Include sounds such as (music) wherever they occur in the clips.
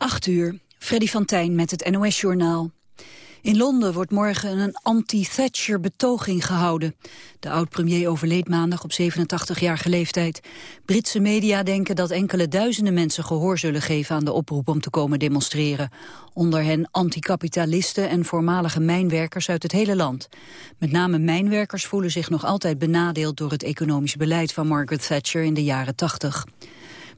8 uur, Freddy van Tijn met het NOS-journaal. In Londen wordt morgen een anti-Thatcher-betoging gehouden. De oud-premier overleed maandag op 87-jarige leeftijd. Britse media denken dat enkele duizenden mensen gehoor zullen geven aan de oproep om te komen demonstreren. Onder hen anticapitalisten en voormalige mijnwerkers uit het hele land. Met name mijnwerkers voelen zich nog altijd benadeeld door het economisch beleid van Margaret Thatcher in de jaren 80.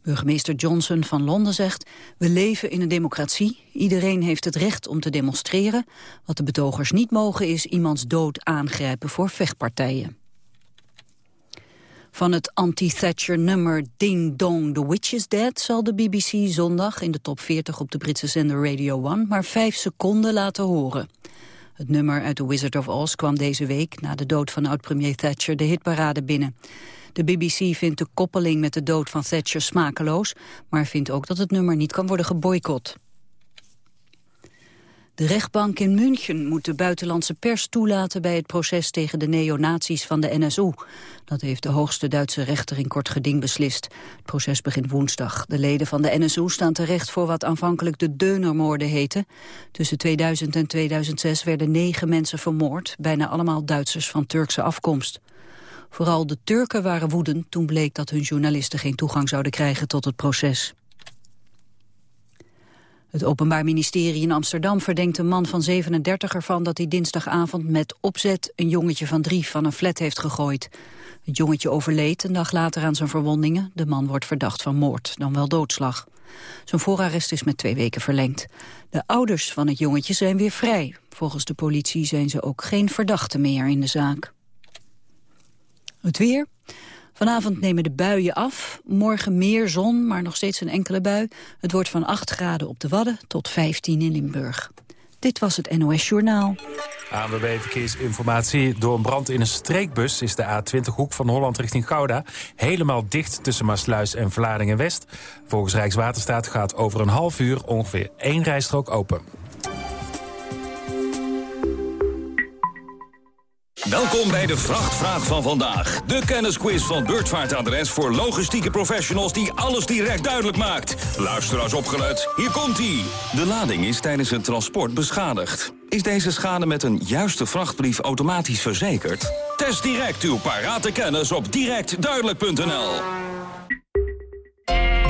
Burgemeester Johnson van Londen zegt... we leven in een democratie, iedereen heeft het recht om te demonstreren. Wat de betogers niet mogen is iemands dood aangrijpen voor vechtpartijen. Van het anti-Thatcher nummer Ding Dong, The Witch is Dead... zal de BBC zondag in de top 40 op de Britse zender Radio 1... maar vijf seconden laten horen. Het nummer uit The Wizard of Oz kwam deze week... na de dood van oud-premier Thatcher de hitparade binnen. De BBC vindt de koppeling met de dood van Thatcher smakeloos... maar vindt ook dat het nummer niet kan worden geboycott. De rechtbank in München moet de buitenlandse pers toelaten bij het proces tegen de neonazies van de NSU. Dat heeft de hoogste Duitse rechter in kort geding beslist. Het proces begint woensdag. De leden van de NSU staan terecht voor wat aanvankelijk de Deunermoorden heette. Tussen 2000 en 2006 werden negen mensen vermoord, bijna allemaal Duitsers van Turkse afkomst. Vooral de Turken waren woedend toen bleek dat hun journalisten geen toegang zouden krijgen tot het proces. Het Openbaar Ministerie in Amsterdam verdenkt een man van 37 ervan dat hij dinsdagavond met opzet een jongetje van drie van een flat heeft gegooid. Het jongetje overleed een dag later aan zijn verwondingen. De man wordt verdacht van moord, dan wel doodslag. Zijn voorarrest is met twee weken verlengd. De ouders van het jongetje zijn weer vrij. Volgens de politie zijn ze ook geen verdachten meer in de zaak. Het weer. Vanavond nemen de buien af. Morgen meer zon, maar nog steeds een enkele bui. Het wordt van 8 graden op de Wadden tot 15 in Limburg. Dit was het NOS Journaal. ANWB Verkeersinformatie. Door een brand in een streekbus is de A20-hoek van Holland richting Gouda... helemaal dicht tussen Maasluis en Vlaardingen-West. Volgens Rijkswaterstaat gaat over een half uur ongeveer één rijstrook open. Welkom bij de Vrachtvraag van vandaag. De kennisquiz van Beurtvaartadres voor logistieke professionals die alles direct duidelijk maakt. Luisteraars opgelet, hier komt-ie. De lading is tijdens het transport beschadigd. Is deze schade met een juiste vrachtbrief automatisch verzekerd? Test direct uw parate kennis op directduidelijk.nl.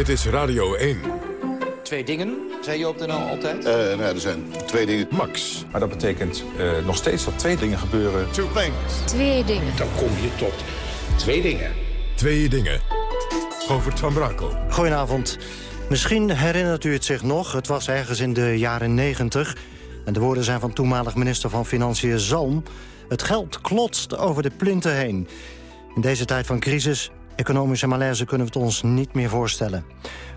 Dit is Radio 1. Twee dingen, zei je op de NL altijd? Uh, nou, er zijn twee dingen. Max. Maar dat betekent uh, nog steeds dat twee dingen gebeuren. Two things. Twee dingen. Dan kom je tot twee dingen. Twee dingen. Govert van Brakel. Goedenavond. Misschien herinnert u het zich nog. Het was ergens in de jaren 90. En de woorden zijn van toenmalig minister van Financiën Zalm. Het geld klotst over de plinten heen. In deze tijd van crisis Economische malaise kunnen we het ons niet meer voorstellen.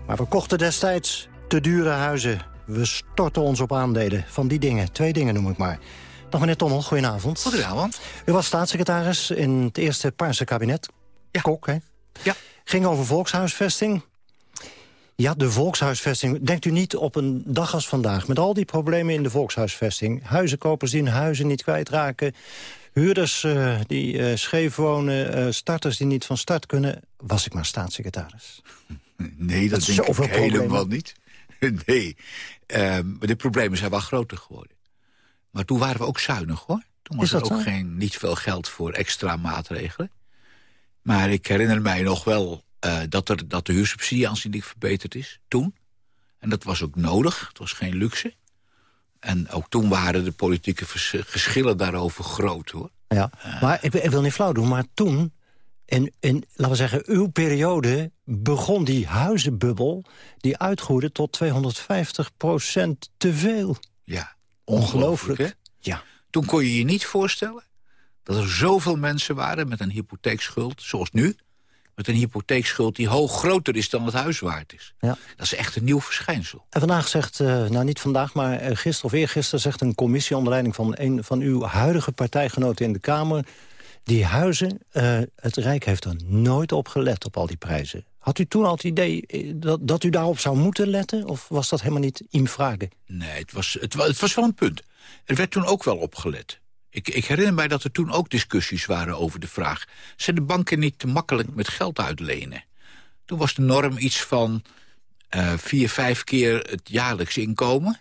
Maar we kochten destijds te dure huizen. We storten ons op aandelen van die dingen. Twee dingen noem ik maar. Dag meneer Tommel, goedenavond. Goedenavond. U was staatssecretaris in het eerste Paarse kabinet. Ja. Kok, hè? Ja. Ging over volkshuisvesting. Ja, de volkshuisvesting. Denkt u niet op een dag als vandaag... met al die problemen in de volkshuisvesting... huizenkopers die hun huizen niet kwijtraken... huurders uh, die uh, scheef wonen, uh, starters die niet van start kunnen... was ik maar staatssecretaris. (laughs) Nee, dat, dat denk ik helemaal niet. (laughs) nee, ehm, maar de problemen zijn wel groter geworden. Maar toen waren we ook zuinig, hoor. Toen was er ook geen, niet veel geld voor extra maatregelen. Maar ik herinner mij nog wel uh, dat, er, dat de huursubsidie aanzienlijk verbeterd is. Toen. En dat was ook nodig. Het was geen luxe. En ook toen waren de politieke geschillen daarover groot, hoor. Ja, uh, maar ik, ik, wil niet flauw doen, maar toen... In, in, laten we zeggen, uw periode begon die huizenbubbel... die uitgroeide tot 250% te veel. Ja, ongelooflijk. ongelooflijk ja. Toen kon je je niet voorstellen dat er zoveel mensen waren met een hypotheekschuld, zoals nu... met een hypotheekschuld die hoog groter is dan het huis waard is. Ja. Dat is echt een nieuw verschijnsel. En vandaag zegt, uh, nou niet vandaag, maar gisteren of eergisteren... zegt een commissie onder leiding van een van uw huidige partijgenoten in de Kamer... die huizen, uh, het Rijk heeft er nooit op gelet op al die prijzen. Had u toen al het idee dat, dat u daarop zou moeten letten? Of was dat helemaal niet in vragen? Nee, het was, het, het was wel een punt. Er werd toen ook wel opgelet. Ik, ik, herinner mij dat er toen ook discussies waren over de vraag... zijn de banken niet te makkelijk met geld uitlenen? Toen was de norm iets van uh, vier, vijf keer het jaarlijks inkomen.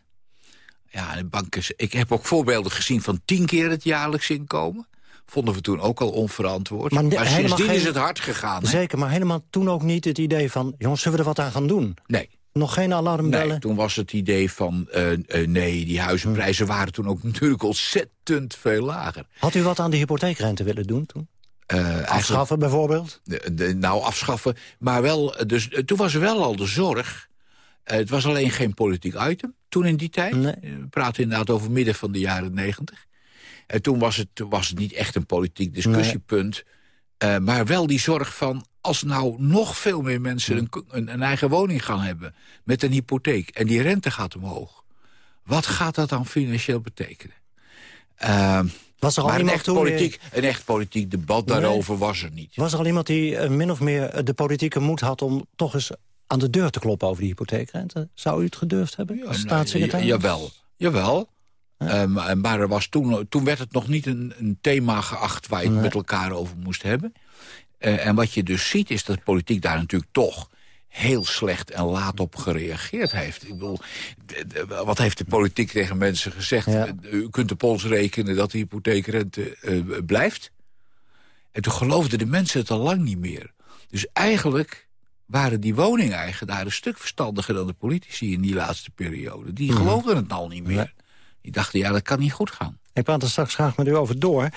Ja, de banken, ik heb ook voorbeelden gezien van tien keer het jaarlijks inkomen. Vonden we toen ook al onverantwoord. Maar, maar sindsdien geen... is het hard gegaan. Zeker, maar helemaal toen ook niet het idee van... jongens, zullen we er wat aan gaan doen? Nee. Nog geen alarmbellen? Nee, toen was het idee van... Uh, uh, nee, die huizenprijzen waren toen ook (laughs) natuurlijk ontzettend veel lager. Had u wat aan de hypotheekrente willen doen toen? Uh, afschaffen bijvoorbeeld? De, de, nou, afschaffen. Maar wel, dus, toen was er wel al de zorg... het was alleen geen politiek item toen in die tijd. Nee. We praten inderdaad over midden van de jaren negentig. En toen was het, was het niet echt een politiek discussiepunt... Nee. maar wel die zorg van als nou nog veel meer mensen een, een, een, eigen woning gaan hebben... met een hypotheek en die rente gaat omhoog... wat gaat dat dan financieel betekenen? Uh, was er al iemand een echt, politiek, een echt politiek debat nee. daarover was er niet. Was er al iemand die uh, min of meer de politieke moed had... om toch eens aan de deur te kloppen over die hypotheekrente? Zou u het gedurfd hebben als ja, staatssecretaris? Nee, jawel, jawel. Ja. Um, maar er was toen, toen werd het nog niet een, een thema geacht... waar je het met elkaar over moest hebben. Uh, en wat je dus ziet is dat de politiek daar natuurlijk toch heel slecht en laat op gereageerd heeft. Ik bedoel, wat heeft de politiek tegen mensen gezegd? Ja. U kunt op ons rekenen dat de hypotheekrente uh, blijft. En toen geloofden de mensen het al lang niet meer. Dus eigenlijk waren die woningeigenaren een stuk verstandiger dan de politici in die laatste periode. Die mm. geloofden het al niet meer. Die dachten, ja, dat kan niet goed gaan. Ik praat er straks graag met u over door.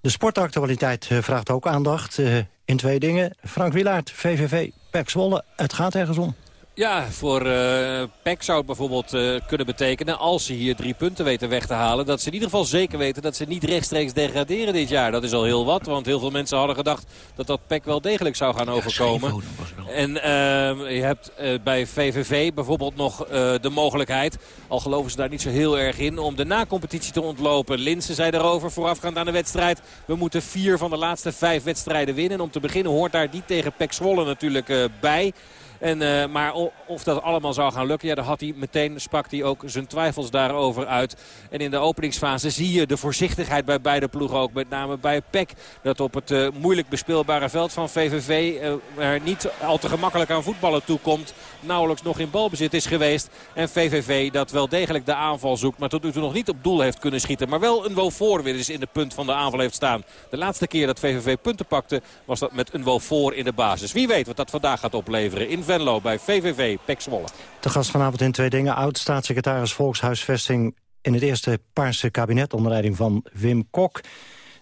De sportactualiteit vraagt ook aandacht uh, in twee dingen. Frank Wilaert, VVV, Pek Zwolle. Het gaat ergens om. Ja, voor uh, PEC zou het bijvoorbeeld uh, kunnen betekenen... als ze hier drie punten weten weg te halen... dat ze in ieder geval zeker weten dat ze niet rechtstreeks degraderen dit jaar. Dat is al heel wat, want heel veel mensen hadden gedacht... dat dat PEC wel degelijk zou gaan overkomen. Ja, en uh, je hebt bij VVV bijvoorbeeld nog de mogelijkheid... al geloven ze daar niet zo heel erg in... om de na-competitie te ontlopen. Linsen zei daarover voorafgaand aan de wedstrijd... we moeten vier van de laatste vijf wedstrijden winnen. En om te beginnen hoort daar die tegen PEC Zwolle natuurlijk bij... En, uh, maar of dat allemaal zou gaan lukken, ja, daar had hij meteen, sprak hij ook zijn twijfels daarover uit. En in de openingsfase zie je de voorzichtigheid bij beide ploegen ook. Met name bij PEC, dat op het uh, moeilijk bespeelbare veld van VVV uh, er niet al te gemakkelijk aan voetballen toekomt. Nauwelijks nog in balbezit is geweest. En VVV dat wel degelijk de aanval zoekt, maar tot nu toe nog niet op doel heeft kunnen schieten. Maar wel een Wofor weer eens in de punt van de aanval heeft staan. De laatste keer dat VVV punten pakte, was dat met een Wofor in de basis. Wie weet wat dat vandaag gaat opleveren in Venlo bij VVV Pek Zwolle. Te gast vanavond in twee dingen. Oud-staatssecretaris Volkshuisvesting in het eerste Paarse kabinet... onder leiding van Wim Kok.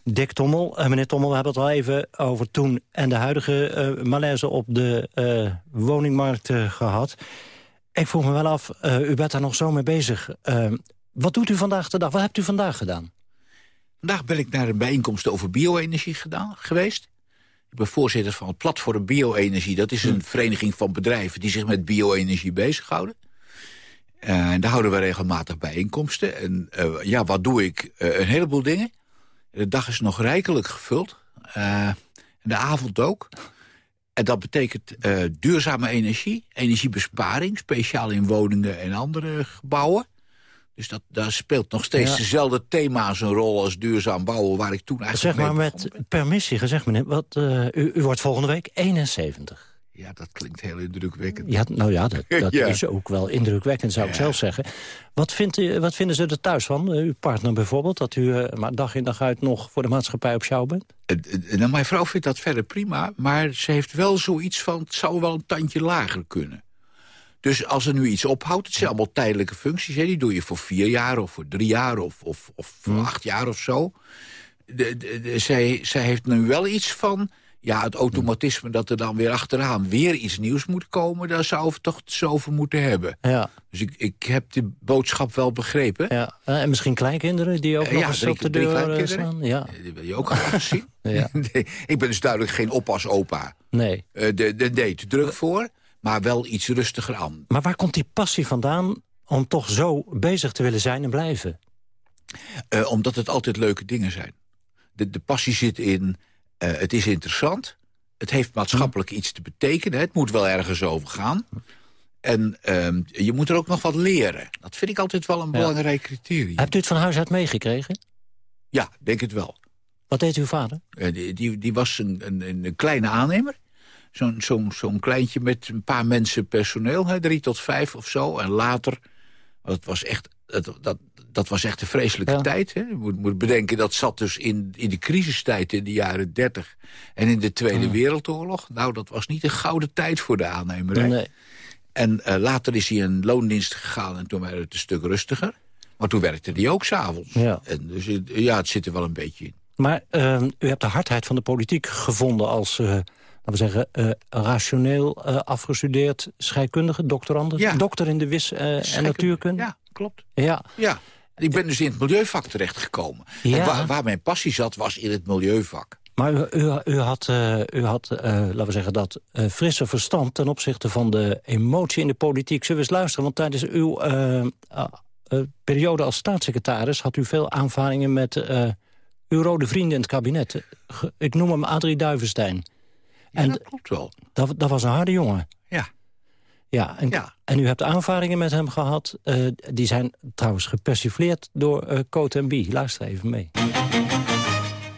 Dick Tommel. Uh, meneer Tommel, we hebben het al even over toen... en de huidige uh, malaise op de uh, woningmarkt gehad. Ik vroeg me wel af, u bent daar nog zo mee bezig. wat doet u vandaag de dag? Wat hebt u vandaag gedaan? Vandaag ben ik naar een bijeenkomst over bio-energie gedaan, geweest. Ik ben voorzitter van het Platform Bio-energie. Dat is een vereniging van bedrijven die zich met bio-energie bezighouden. Uh, en daar houden we regelmatig bijeenkomsten. En uh, ja, wat doe ik? Uh, een heleboel dingen. De dag is nog rijkelijk gevuld. en de avond ook. En dat betekent duurzame energie, energiebesparing... speciaal in woningen en andere gebouwen. Dus dat, daar speelt nog steeds Ja. dezelfde thema's een rol als duurzaam bouwen... waar ik toen eigenlijk Zeg maar met permissie gezegd, meneer. Wat, eh, u, u wordt volgende week 71. Ja, dat klinkt heel indrukwekkend. Ja, nou ja, dat, (laughs) dat Ja. is ook wel indrukwekkend, zou ik zelf zeggen. Wat, vindt u, wat vinden ze er thuis van, eh, uw partner bijvoorbeeld... dat u eh, maar dag in dag uit nog voor de maatschappij op sjouw bent? Nou, mijn vrouw vindt dat verder prima, maar ze heeft wel zoiets van... het zou wel een tandje lager kunnen. Dus als er nu iets ophoudt, het zijn allemaal tijdelijke functies... Hè, die doe je voor vier jaar of voor drie jaar of, of, of voor acht jaar of zo. De, de, de- zij, zij heeft nu wel iets van... ja, het automatisme dat er dan weer achteraan weer iets nieuws moet komen... daar zou we toch zo over moeten hebben. Ja. Dus ik, ik heb de boodschap wel begrepen. Ja. Eh, en misschien kleinkinderen die ook Eh, nog ja, eens drie- op de deur eh, staan? Ja. Die wil je ook graag zien. (laughs) Ja. (laughs) Nee, ik ben dus duidelijk geen oppasopa. Nee. Eh, de, de, nee, te druk voor, maar wel iets rustiger aan. Maar waar komt die passie vandaan om toch zo bezig te willen zijn en blijven? Eh, omdat het altijd leuke dingen zijn. De, de passie zit in, eh, het is interessant. Het heeft maatschappelijk iets te betekenen. Het moet wel ergens over gaan. En ehm, je moet er ook nog wat leren. Dat vind ik altijd wel een belangrijk criterium. Hebt u het van huis uit meegekregen? Ja, denk het wel. Wat deed uw vader? Eh, die, die, die was een, een, een kleine aannemer. Zo'n zo'n zo'n kleintje met een paar mensen personeel, hè, drie tot vijf of zo. En later, dat was echt, dat, dat, dat was echt een vreselijke tijd. Hè. Je moet, moet bedenken, dat zat dus in, in de crisistijd in de jaren dertig... en in de Tweede Wereldoorlog. Nou, dat was niet een gouden tijd voor de aannemerij. Nee. En eh, later is hij in loondienst gegaan en toen werd het een stuk rustiger. Maar toen werkte hij ook s'avonds. Ja. En dus ja, het zit er wel een beetje in. Maar eh, u hebt de hardheid van de politiek gevonden als, eh, we zeggen, eh, rationeel eh, afgestudeerd scheikundige, doctorandus, Ja. dokter in de wis- eh, en natuurkunde. Ja, klopt. Ja. Ja, ik ben dus in het milieuvak terechtgekomen. Ja. En waar, waar mijn passie zat, was in het milieuvak. Maar u, u, u had, u had laten we zeggen, dat frisse verstand ten opzichte van de emotie in de politiek. Zullen we eens luisteren? Want tijdens uw periode als staatssecretaris had u veel aanvaringen met uw rode vrienden in het kabinet. Ik noem hem Adrie Duivenstein. En dat klopt wel. Dat, dat was een harde jongen. Ja. Ja, en, en u hebt aanvaringen met hem gehad. eh, die zijn trouwens gepersifleerd door eh Cote en Bie. Luister even mee.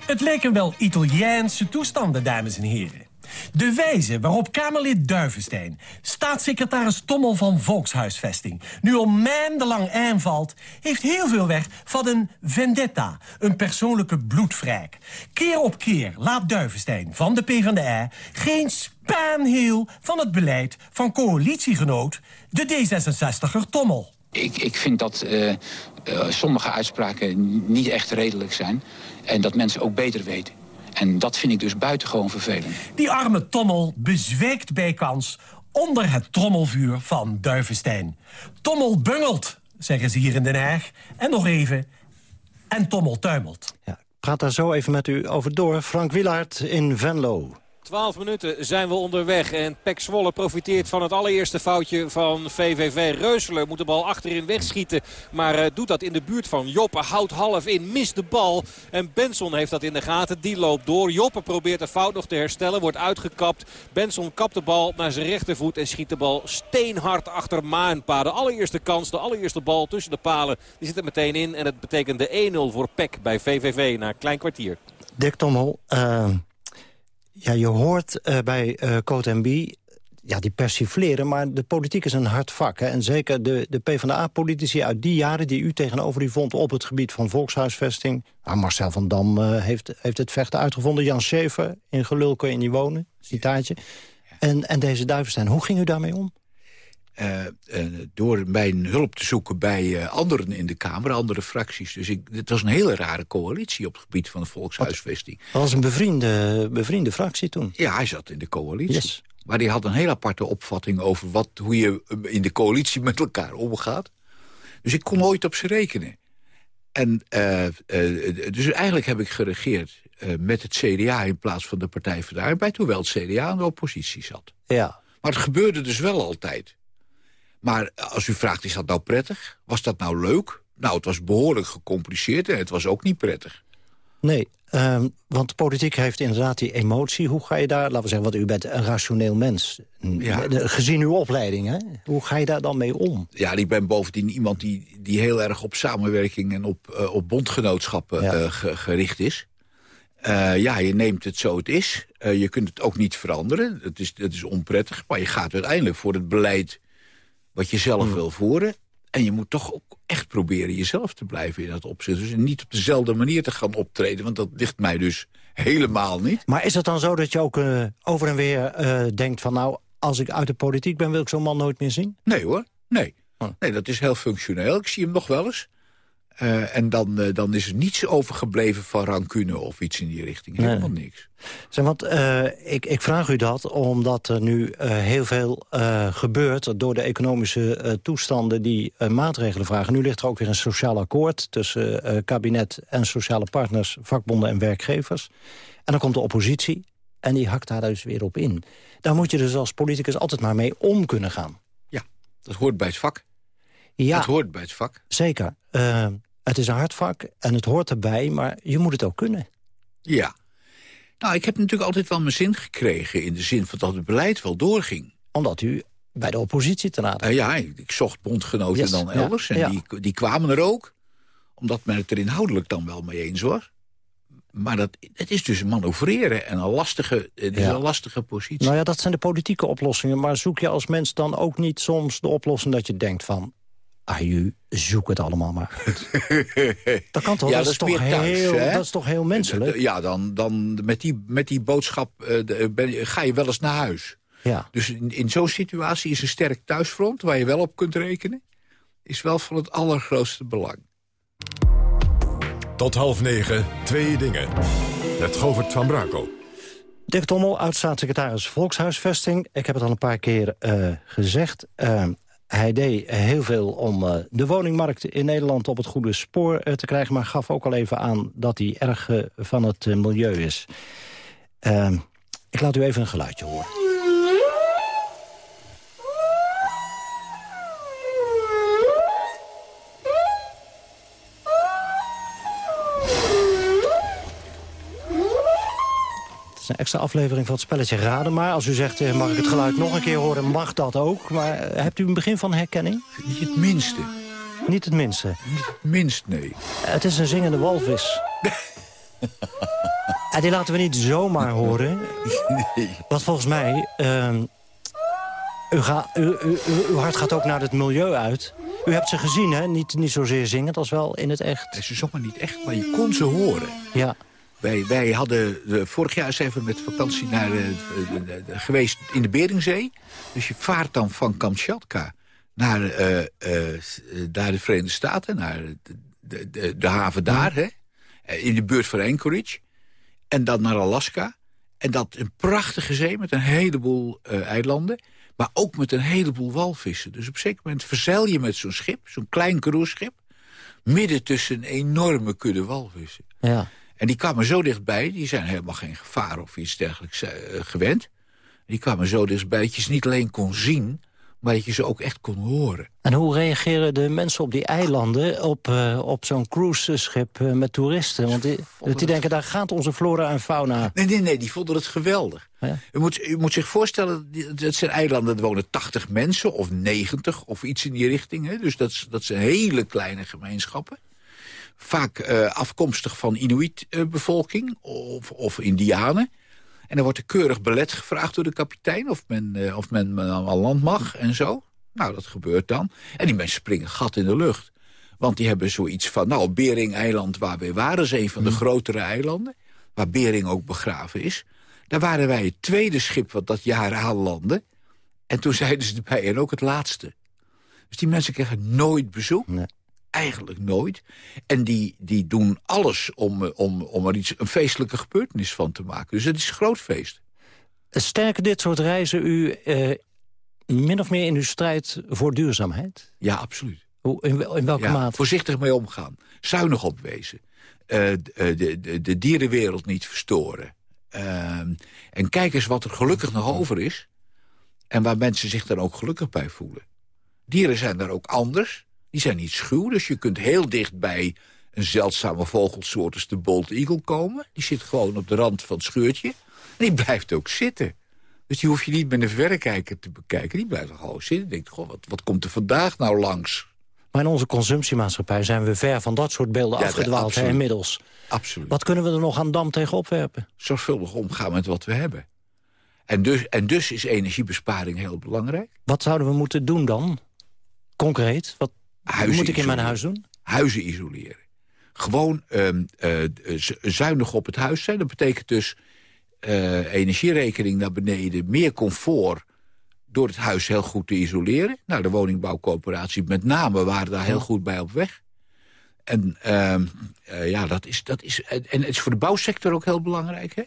Het lijken wel Italiaanse toestanden, dames en heren. De wijze waarop Kamerlid Duivenstein, staatssecretaris Tommel van Volkshuisvesting... nu al maandenlang aanvalt, heeft heel veel weg van een vendetta, een persoonlijke bloedwraak. Keer op keer laat Duivenstein van de PvdA geen spaanheel van het beleid van coalitiegenoot, de D66er Tommel. Ik, ik vind dat eh, eh, sommige uitspraken niet echt redelijk zijn. En dat mensen ook beter weten. En dat vind ik dus buitengewoon vervelend. Die arme Tommel bezwijkt bij kans onder het trommelvuur van Duivenstein. Tommel bungelt, zeggen ze hier in Den Haag. En nog even, en Tommel tuimelt. Praat daar zo even met u over door. Frank Wielaert in Venlo. 12 minuten zijn we onderweg en Pek Zwolle profiteert van het allereerste foutje van VVV. Reuseler moet de bal achterin wegschieten, maar eh, doet dat in de buurt van Joppe. Houdt half in, mist de bal en Benson heeft dat in de gaten. Die loopt door. Joppe probeert de fout nog te herstellen, wordt uitgekapt. Benson kapt de bal naar zijn rechtervoet en schiet de bal steenhard achter Maanpa. De allereerste kans, de allereerste bal tussen de palen, die zit er meteen in. En het betekent de 1-0 voor Pek bij VVV na een klein kwartier. Dick Tommel, eh, ja, je hoort eh, bij Cote en Bie... Ja, die persifleren, maar de politiek is een hard vak. Hè? En zeker de, de PvdA-politici uit die jaren die u tegenover u vond... op het gebied van volkshuisvesting. Nou, Marcel van Dam eh, heeft, heeft het vechten uitgevonden. Jan Schever in Gelul kun je niet wonen, citaatje. En, en deze Duivenstein, hoe ging u daarmee om? Eh, eh, door mijn hulp te zoeken bij eh, anderen in de Kamer, andere fracties. Dus ik, het was een hele rare coalitie op het gebied van de volkshuisvesting. Dat was een bevriende, bevriende fractie toen. Ja, hij zat in de coalitie. Maar die had een heel aparte opvatting over wat, hoe je in de coalitie met elkaar omgaat. Dus ik kon nooit op ze rekenen. En, dus eigenlijk heb ik geregeerd met het CDA in plaats van de Partij van de Arbeid... hoewel het CDA in de oppositie zat. Ja. Maar het gebeurde dus wel altijd. Maar als u vraagt, is dat nou prettig? Was dat nou leuk? Nou, het was behoorlijk gecompliceerd en het was ook niet prettig. Nee, ehm, want politiek heeft inderdaad die emotie. Hoe ga je daar, laten we zeggen, want u bent een rationeel mens. Ja. Gezien uw opleiding, hè? hoe ga je daar dan mee om? Ja, ik ben bovendien iemand die, die heel erg op samenwerking... en op, uh, op bondgenootschappen uh, ge, gericht is. Uh, ja, je neemt het zo het is. je kunt het ook niet veranderen. Het is, het is onprettig. Maar je gaat uiteindelijk voor het beleid wat je zelf mm. wil voeren. En je moet toch ook echt proberen jezelf te blijven in dat opzicht. Dus niet op dezelfde manier te gaan optreden. Want dat ligt mij dus helemaal niet. Maar is het dan zo dat je ook uh, over en weer uh, denkt van... nou, als ik uit de politiek ben, wil ik zo'n man nooit meer zien? Nee hoor, nee. Oh. Nee, dat is heel functioneel. Ik zie hem nog wel eens. Uh, en dan, uh, dan is er niets overgebleven van rancune of iets in die richting. Helemaal nee. niks. Zeg, want uh, ik, ik vraag u dat omdat er nu heel veel gebeurt... door de economische toestanden die maatregelen vragen. Nu ligt er ook weer een sociaal akkoord tussen kabinet en sociale partners... vakbonden en werkgevers. En dan komt de oppositie en die hakt daar dus weer op in. Daar moet je dus als politicus altijd maar mee om kunnen gaan. Ja, dat hoort bij het vak. Ja, dat hoort bij het vak. Zeker. Uh, het is een hard vak en het hoort erbij, maar je moet het ook kunnen. Ja. Nou, ik heb natuurlijk altijd wel mijn zin gekregen... in de zin van dat het beleid wel doorging. Omdat u bij de oppositie te raden. Uh, ja, ik, ik, zocht bondgenoten yes. dan elders. Ja, en ja. Die, die kwamen er ook. Omdat men het er inhoudelijk dan wel mee eens was. Maar dat, het is dus manoeuvreren en een lastige, het is ja. een lastige positie. Nou ja, dat zijn de politieke oplossingen. Maar zoek je als mens dan ook niet soms de oplossing dat je denkt van... aju, zoek het allemaal maar (laughs) dat kan toch? Ja, dat, dat, is toch thuis, heel, dat is toch heel menselijk? Ja, dan, dan met, die, met die boodschap uh, ben, ga je wel eens naar huis. Ja. Dus in, in zo'n situatie is een sterk thuisfront... waar je wel op kunt rekenen... is wel van het allergrootste belang. Tot half negen, twee dingen. Met Govert van Brakel. Dick Tommel, oud-staatssecretaris Volkshuisvesting. Ik heb het al een paar keer uh, gezegd. Uh, hij deed heel veel om uh, de woningmarkt in Nederland op het goede spoor te krijgen... maar gaf ook al even aan dat hij erg van het milieu is. ik laat u even een geluidje horen. Een extra aflevering van het spelletje Raden maar. Als u zegt, eh, mag ik het geluid nog een keer horen, mag dat ook. Maar eh, hebt u een begin van herkenning? Niet het minste. Niet het minste? Niet het minst, nee. Het is een zingende walvis. (laughs) en die laten we niet zomaar horen. Nee. Want volgens mij... Uh, u ga, u, u, uw hart gaat ook naar het milieu uit. U hebt ze gezien, hè? Niet, niet zozeer zingend als wel in het echt. Ze zongen niet echt, maar je kon ze horen. Ja. Wij, wij hadden de, vorig jaar eens even met vakantie naar, uh, geweest in de Beringzee. Dus je vaart dan van Kamchatka naar, uh, de Verenigde Staten, naar de haven daar, hè? in de buurt van Anchorage. En dan naar Alaska. En dat een prachtige zee met een heleboel eilanden. Maar ook met een heleboel walvissen. Dus op een zeker moment verzeil je met zo'n schip, zo'n klein cruiseschip... midden tussen een enorme kudde walvissen. Ja. En die kwamen zo dichtbij, die zijn helemaal geen gevaar of iets dergelijks uh, gewend. Die kwamen zo dichtbij dat je ze niet alleen kon zien, maar dat je ze ook echt kon horen. En hoe reageren de mensen op die eilanden op, uh, op zo'n cruiseschip uh, met toeristen? Want die, die denken, daar gaat onze flora en fauna. Nee, nee, nee, die vonden het geweldig. Ja? U, moet, u moet zich voorstellen, dat zijn eilanden, er wonen 80 mensen of 90 of iets in die richting. Hè? Dus dat, dat zijn hele kleine gemeenschappen vaak uh, afkomstig van Inuit-bevolking of, of Indianen. En dan wordt er keurig belet gevraagd door de kapitein... of men, uh, of men aan land mag en zo. Nou, dat gebeurt dan. En die mensen springen gat in de lucht. Want die hebben zoiets van... nou, Bering-eiland, waar we waren, is een van de grotere eilanden... waar Bering ook begraven is. Daar waren wij het tweede schip wat dat jaar aanlandde. En toen (laughs) zeiden ze erbij, en ook het laatste. Dus die mensen krijgen nooit bezoek. Nee eigenlijk nooit. En die, die doen alles om, om, om er iets, een feestelijke gebeurtenis van te maken. Dus het is een groot feest. Sterken dit soort reizen u eh, min of meer in uw strijd voor duurzaamheid? Ja, absoluut. Hoe, in, in welke ja, mate? Voorzichtig mee omgaan. Zuinig opwezen. Uh, de, de, de dierenwereld niet verstoren. Uh, en kijk eens wat er gelukkig nog over is. En waar mensen zich dan ook gelukkig bij voelen. Dieren zijn daar ook anders. Die zijn niet schuw, dus je kunt heel dicht bij een zeldzame vogelsoort als de bold eagle komen. Die zit gewoon op de rand van het scheurtje. En die blijft ook zitten. Dus die hoef je niet met een verrekijker te bekijken. Die blijft gewoon zitten. Denkt, goh, wat, wat komt er vandaag nou langs? Maar in onze consumptiemaatschappij zijn we ver van dat soort beelden Ja, afgedwaald hè, inmiddels. Absoluut. Wat kunnen we er nog aan dam tegen opwerpen? Zorgvuldig omgaan met wat we hebben. En dus, en dus is energiebesparing heel belangrijk. Wat zouden we moeten doen dan? Concreet? Wat Huizen moet ik in mijn huis doen? Huizen isoleren. Gewoon ehm, eh, z- zuinig op het huis zijn. Dat betekent dus eh, energierekening naar beneden, meer comfort door het huis heel goed te isoleren. Nou, de woningbouwcoöperatie met name waren daar heel goed bij op weg. En ehm, eh, ja, dat is, dat is, en het is voor de bouwsector ook heel belangrijk. Hè?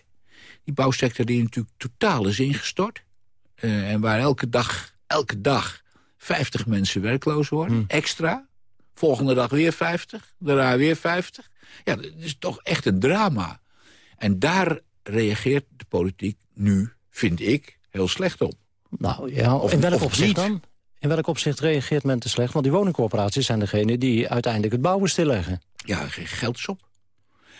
Die bouwsector die natuurlijk totaal is ingestort. Eh, en waar elke dag, elke dag 50 mensen werkloos worden, extra. Volgende dag weer 50, daarna weer 50. Ja, dat is toch echt een drama. En daar reageert de politiek nu, vind ik, heel slecht op. Nou ja, Of- in welk opzicht dan? In welk opzicht reageert men te slecht? Want die woningcorporaties zijn degene die uiteindelijk het bouwen stilleggen. Ja, geen geld is op.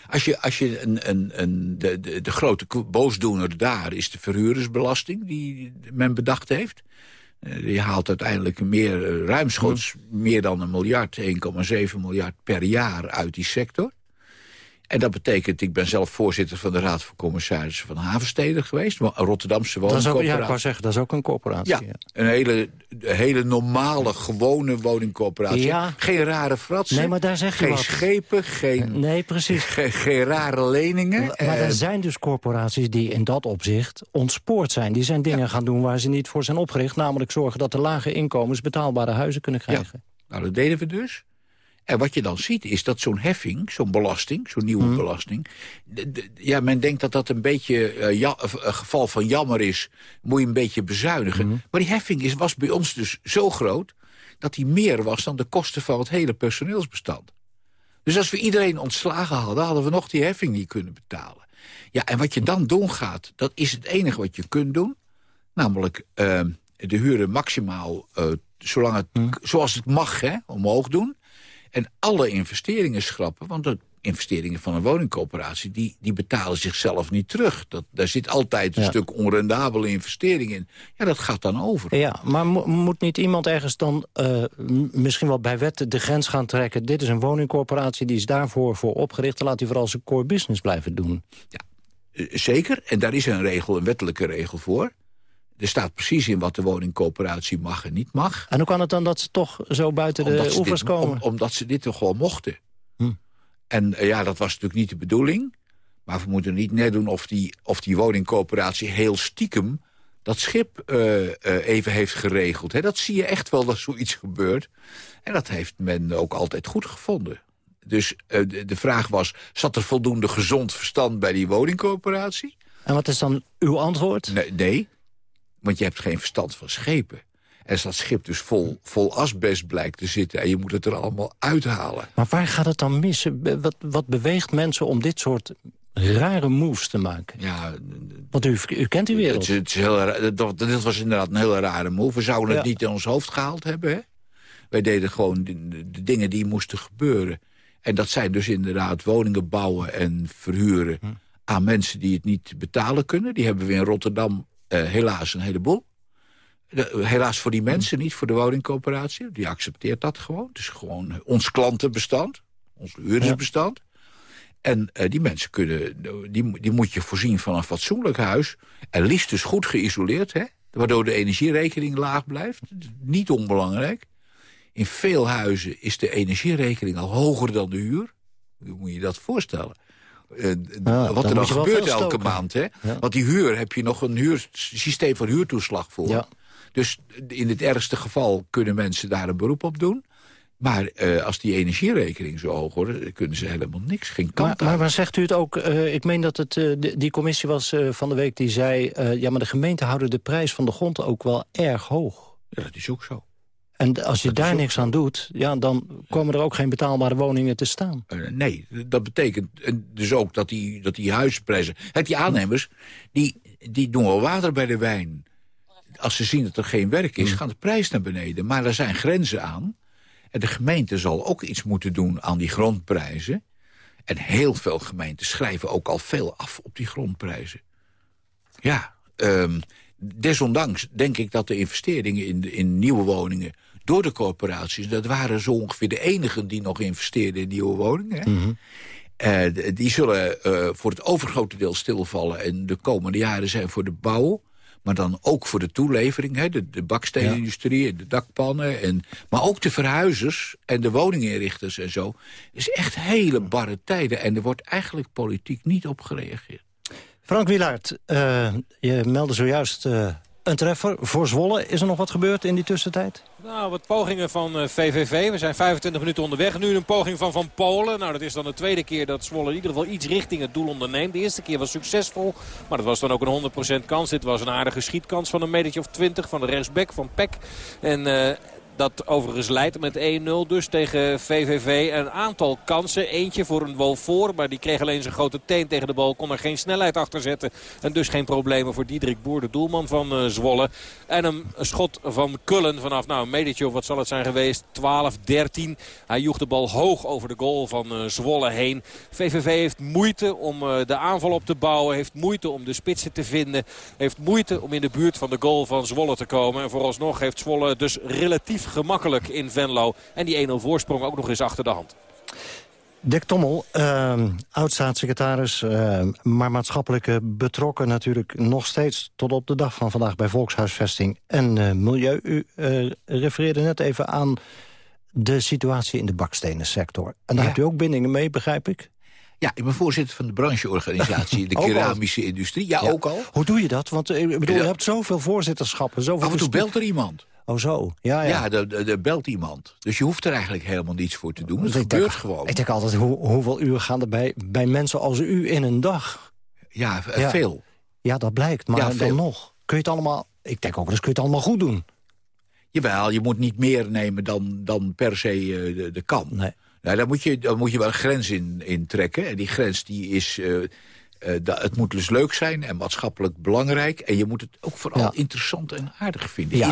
Als je, als je een, een, een, de, de, de grote boosdoener daar is de verhuurdersbelasting die men bedacht heeft. Eh, Die haalt uiteindelijk meer, eh, ruimschoots meer dan een miljard, 1,7 miljard per jaar uit die sector. En dat betekent, ik ben zelf voorzitter van de Raad van Commissarissen van Havensteden geweest. Rotterdamse ook, ja, ik woningcorporatie. wou zeggen, dat is ook een corporatie. Ja, een hele, hele normale, gewone woningcoöperatie. Ja. Geen rare fratsen. Nee, maar daar zeg je Geen wat. schepen, geen, Nee, precies. (laughs) geen, geen rare leningen. Maar, maar Eh, er zijn dus corporaties die in dat opzicht ontspoord zijn. Die zijn dingen gaan doen waar ze niet voor zijn opgericht. Namelijk zorgen dat de lage inkomens betaalbare huizen kunnen krijgen. Nou, dat deden we dus. En wat je dan ziet is dat zo'n heffing, zo'n belasting, zo'n nieuwe Mhm. belasting... ja, men denkt dat dat een beetje eh, ja, een geval van jammer is. Moet je een beetje bezuinigen. Mhm. Maar die heffing is, was bij ons dus zo groot... dat die meer was dan de kosten van het hele personeelsbestand. Dus als we iedereen ontslagen hadden, hadden we nog die heffing niet kunnen betalen. Ja, en wat je dan doen gaat, dat is het enige wat je kunt doen. Namelijk eh, de huren maximaal, eh, zolang het, zoals het mag, hè, omhoog doen. En alle investeringen schrappen, want de investeringen van een woningcoöperatie... die, die betalen zichzelf niet terug. Dat, daar zit altijd een Ja. stuk onrendabele investering in. Ja, dat gaat dan over. Ja, maar mo- moet niet iemand ergens dan eh, misschien wel bij wet de grens gaan trekken? Dit is een woningcorporatie, die is daarvoor voor opgericht. Dan laat hij vooral zijn core business blijven doen. Eh, Zeker, en daar is een regel, een wettelijke regel voor. Er staat precies in wat de woningcoöperatie mag en niet mag. En hoe kan het dan dat ze toch zo buiten Omdat de oevers dit- komen? om- omdat ze dit toch gewoon mochten. Hm. En eh, ja, dat was natuurlijk niet de bedoeling. Maar we moeten niet net doen of die, of die woningcoöperatie heel stiekem... dat schip eh, eh, even heeft geregeld. Hè. Dat zie je echt wel dat zoiets gebeurt. En dat heeft men ook altijd goed gevonden. Dus eh, de, de vraag was, zat er voldoende gezond verstand bij die woningcoöperatie? En wat is dan uw antwoord? Nee, nee, want je hebt geen verstand van schepen. En als dat schip dus vol, vol asbest blijkt te zitten... en je moet het er allemaal uithalen. Maar waar gaat het dan mis? Wat, wat beweegt mensen om dit soort rare moves te maken? Ja, Want u, u kent die het, wereld. is- het is heel, dat, dit was inderdaad een hele rare move. We zouden het niet in ons hoofd gehaald hebben. Hè? Wij deden gewoon de, de dingen die moesten gebeuren. En dat zijn dus inderdaad woningen bouwen en verhuren... Hm. aan mensen die het niet betalen kunnen. Die hebben we in Rotterdam eh, helaas een heleboel. De- helaas voor die mensen, niet voor de woningcoöperatie. Die accepteert dat gewoon. Het is gewoon ons klantenbestand, ons huurdersbestand. En eh, die mensen kunnen, die, die moet je voorzien van een fatsoenlijk huis. En liefst dus goed geïsoleerd, hè? waardoor de energierekening laag blijft. Niet onbelangrijk. In veel huizen is de energierekening al hoger dan de huur. Hoe moet je dat voorstellen? Eh, Ja, wat er dan gebeurt elke maand. Hè? Want die huur heb je nog een huur, systeem van huurtoeslag voor. Dus in het ergste geval kunnen mensen daar een beroep op doen. Maar eh, als die energierekening zo hoog wordt, kunnen ze helemaal niks. Geen kant Maar, maar, maar zegt u het ook, eh, ik meen dat het, die, commissie was van de week die zei... ja, maar de gemeenten houden de prijs van de grond ook wel erg hoog. Ja, dat is ook zo. En als je daar niks aan doet, ja, dan komen er ook geen betaalbare woningen te staan. Eh, nee, dat betekent en dus ook dat die, dat die huisprijzen... Kijk, die aannemers, die, die doen wel water bij de wijn. Als ze zien dat er geen werk is, gaat de prijs naar beneden. Maar er zijn grenzen aan. En de gemeente zal ook iets moeten doen aan die grondprijzen. En heel veel gemeenten schrijven ook al veel af op die grondprijzen. Ja, um, desondanks denk ik dat de investeringen in, in nieuwe woningen... door de corporaties, dat waren zo ongeveer de enigen die nog investeerden in nieuwe woningen... Mhm. Uh, die zullen uh, voor het overgrote deel stilvallen... en de komende jaren zijn voor de bouw maar dan ook voor de toelevering, hè, de, de baksteenindustrie en de dakpannen... En, maar ook de verhuizers en de woninginrichters en zo... is echt hele barre tijden en er wordt eigenlijk politiek niet op gereageerd. Frank Wielaert, uh, je meldde zojuist uh, een treffer voor Zwolle. Is er nog wat gebeurd in die tussentijd? Nou, wat pogingen van VVV. Eh, We zijn 25 minuten onderweg. Nu een poging van Van Polen. Nou, dat is dan de tweede keer dat Zwolle in ieder geval iets richting het doel onderneemt. De eerste keer was succesvol. Maar dat was dan ook een 100% kans. Dit was een aardige schietkans van een metertje of 20 van de rechtsback van Peck. En... Uh, dat overigens leidt met 1-0 dus tegen VVV. Een aantal kansen. Eentje voor een Wofor. Maar die kreeg alleen zijn grote teen tegen de bal. Kon er geen snelheid achter zetten. En dus geen problemen voor Diederik Boer, de doelman van uh, Zwolle. En een schot van Kullen vanaf nou, of wat zal het zijn geweest. 12, 13. Hij joeg de bal hoog over de goal van uh, Zwolle heen. VVV heeft moeite om uh, de aanval op te bouwen. Heeft moeite om de spitsen te vinden. Heeft moeite om in de buurt van de goal van Zwolle te komen. En vooralsnog heeft Zwolle dus relatief gemakkelijk in Venlo. En die 1-0 voorsprong ook nog eens achter de hand. Dick Tommel, uh, oud-staatssecretaris, uh, maar maatschappelijk betrokken natuurlijk nog steeds tot op de dag van vandaag bij Volkshuisvesting en uh, Milieu. U uh, refereerde net even aan de situatie in de bakstenensector. En daar ja. hebt u ook bindingen mee, begrijp ik? Ja, ik ben voorzitter van de brancheorganisatie, de (laughs) keramische industrie. Ja, ja, ook al. Hoe doe je dat? Want ik bedoel, je hebt zoveel voorzitterschappen. Zoveel Af en toe belt er iemand. Oh zo, ja, ja. Ja, er belt iemand. Dus je hoeft er eigenlijk helemaal niets voor te doen. Het gebeurt denk, gewoon. Ik denk altijd, hoe, hoeveel uren gaan er bij, bij mensen als u in een dag? Ja, ja. veel. Ja, dat blijkt. Maar ja, dan nog. Kun je het allemaal... Ik denk ook, dus kun je het allemaal goed doen. Jawel, je moet niet meer nemen dan, dan per se uh, de, de kan. Nee. Nou, daar moet je, daar moet je wel een grens in, in trekken. En die grens die is... Uh, uh, het moet dus leuk zijn en maatschappelijk belangrijk. En je moet het ook vooral ja. interessant en aardig vinden. Ja.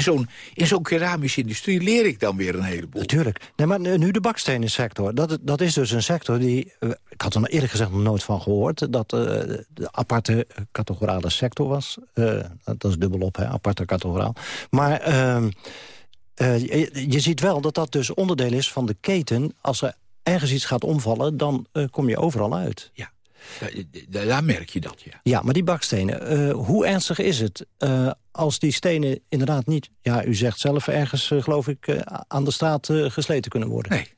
In zo'n keramische industrie leer ik dan weer een heleboel. Natuurlijk. Nee, maar nu de bakstenensector. Dat, dat is dus een sector die... Uh, ik had er eerlijk gezegd nog nooit van gehoord... dat uh, de aparte categorale sector was. dat is dubbelop, hè, aparte categoraal. Maar... ehm, je, je ziet wel dat dat dus onderdeel is van de keten. Als er ergens iets gaat omvallen, dan kom je overal uit. Ja. Daar, daar, merk je dat, ja. Ja, maar die bakstenen, uh, hoe ernstig is het uh, als die stenen inderdaad niet... ja, u zegt zelf ergens, uh, geloof ik, aan de straat gesleten kunnen worden? Nee,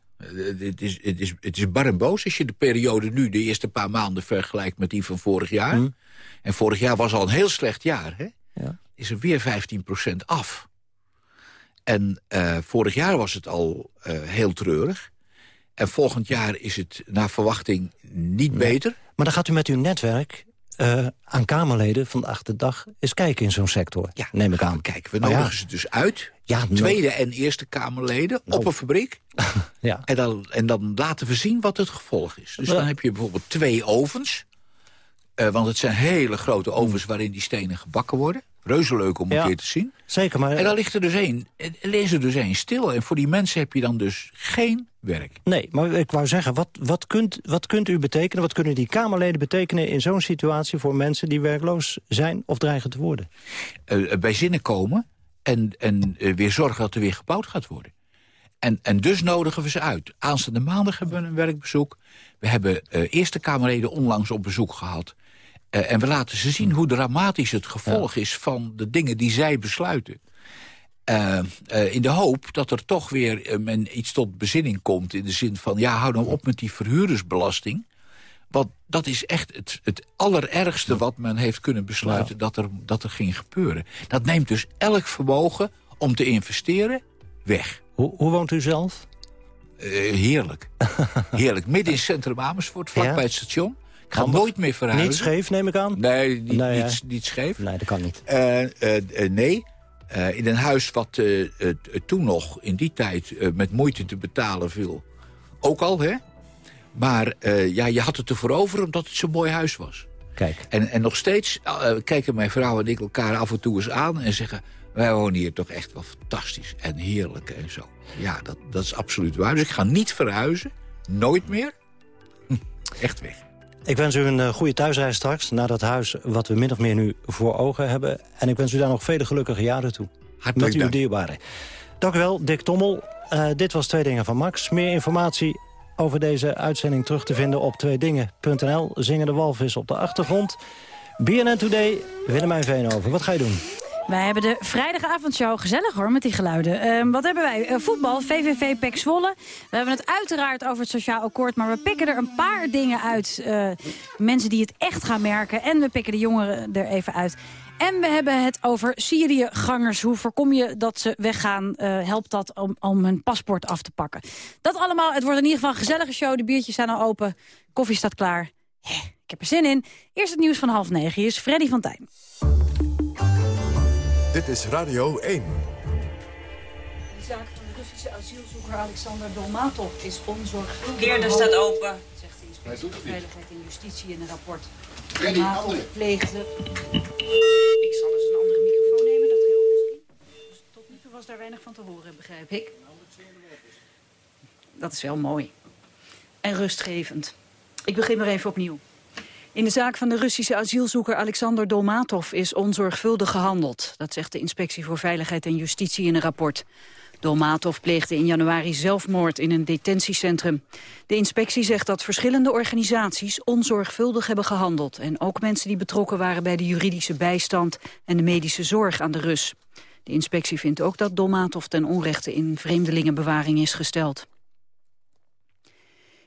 het is, het, is, het is bar en boos als je de periode nu, de eerste paar maanden... vergelijkt met die van vorig jaar. Hmm. En vorig jaar was al een heel slecht jaar, hè? Ja. Is er weer 15% af. En vorig jaar was het al heel treurig. En volgend jaar is het naar verwachting niet beter. Maar dan gaat u met uw netwerk uh, aan Kamerleden vandaag de dag eens kijken in zo'n sector, ja, neem ik aan. Kijken. We nodigen ja. ze dus uit, ja, tweede en eerste Kamerleden, no. op een fabriek. (laughs) ja. en, dan, en dan laten we zien wat het gevolg is. Dus dan heb je bijvoorbeeld twee ovens. Uh, want het zijn hele grote ovens waarin die stenen gebakken worden. Reuze leuk om een ja, keer te zien. Zeker, maar... En dan ligt er dus één, lees er dus één stil. En voor die mensen heb je dan dus geen werk. Nee, maar ik wou zeggen, wat, wat, kunt, wat kunt u betekenen... wat kunnen die Kamerleden betekenen in zo'n situatie... voor mensen die werkloos zijn of dreigen te worden? Uh, bij zinnen komen en, en uh, weer zorgen dat er weer gebouwd gaat worden. En, en dus nodigen we ze uit. Aanstaande maandag hebben we een werkbezoek. We hebben uh, Eerste Kamerleden onlangs op bezoek gehad. Uh, en we laten ze zien hoe dramatisch het gevolg ja. is... van de dingen die zij besluiten. Uh, uh, in de hoop dat er toch weer men iets tot bezinning komt... in de zin van, ja, hou nou op met die verhuurdersbelasting. Want dat is echt het, het allerergste wat men heeft kunnen besluiten... Ja. Dat, er, dat er ging gebeuren. Dat neemt dus elk vermogen om te investeren weg. Hoe, hoe woont u zelf? heerlijk. (laughs) heerlijk. Midden in centrum Amersfoort, vlakbij ja. het station... Ik ga nooit meer verhuizen. Niet scheef, neem ik aan? Nee, niet, nee, niet, niet scheef. Nee, dat kan niet. Uh, uh, nee, in een huis wat toen nog in die tijd met moeite te betalen viel. Ook al, hè? Maar ja, je had het ervoor over omdat het zo'n mooi huis was. Kijk. En, en nog steeds kijken mijn vrouw en ik elkaar af en toe eens aan en zeggen... Wij wonen hier toch echt wel fantastisch en heerlijk en zo. Ja, dat, dat is absoluut waar. Dus ik ga niet verhuizen. Nooit meer. (laughs) Echt weg. Ik wens u een uh, goede thuisreis straks naar dat huis wat we min of meer nu voor ogen hebben. En ik wens u daar nog vele gelukkige jaren toe. Hartelijk Met uw dierbare. Dank u wel, Dick Tommel. Uh, dit was Twee Dingen van Max. Meer informatie over deze uitzending terug te vinden op tweedingen.nl. Zingende walvis op de achtergrond. BNN Today, Willemijn Veenhoven. Wat ga je doen? Wij hebben de vrijdagavondshow. Gezellig hoor, met die geluiden. Uh, wat hebben wij? Uh, voetbal, VVV Pek Zwolle. We hebben het uiteraard over het sociaal akkoord... maar we pikken er een paar dingen uit. Uh, mensen die het echt gaan merken. En we pikken de jongeren er even uit. En we hebben het over Syrië-gangers. Hoe voorkom je dat ze weggaan? helpt dat om, om hun paspoort af te pakken? Dat allemaal. Het wordt in ieder geval een gezellige show. De biertjes zijn al open. Koffie staat klaar. ik heb er zin in. Eerst het nieuws van half negen. Hier is Freddy van Tijn. Dit is Radio 1. De zaak van de Russische asielzoeker Alexander Dolmatov is onzorgvuldig. Keerde staat open. Zegt de inspectie voor Veiligheid en Justitie in een rapport. Dolmatov pleegde... Ik zal eens een andere microfoon nemen, dat helpt misschien. Dus tot nu toe was daar weinig van te horen, begrijp ik. Dat is wel mooi. En rustgevend. Ik begin maar even opnieuw. In de zaak van de Russische asielzoeker Alexander Dolmatov is onzorgvuldig gehandeld. Dat zegt de Inspectie voor Veiligheid en Justitie in een rapport. Dolmatov pleegde in januari zelfmoord in een detentiecentrum. De inspectie zegt dat verschillende organisaties onzorgvuldig hebben gehandeld. En ook mensen die betrokken waren bij de juridische bijstand en de medische zorg aan de Rus. De inspectie vindt ook dat Dolmatov ten onrechte in vreemdelingenbewaring is gesteld.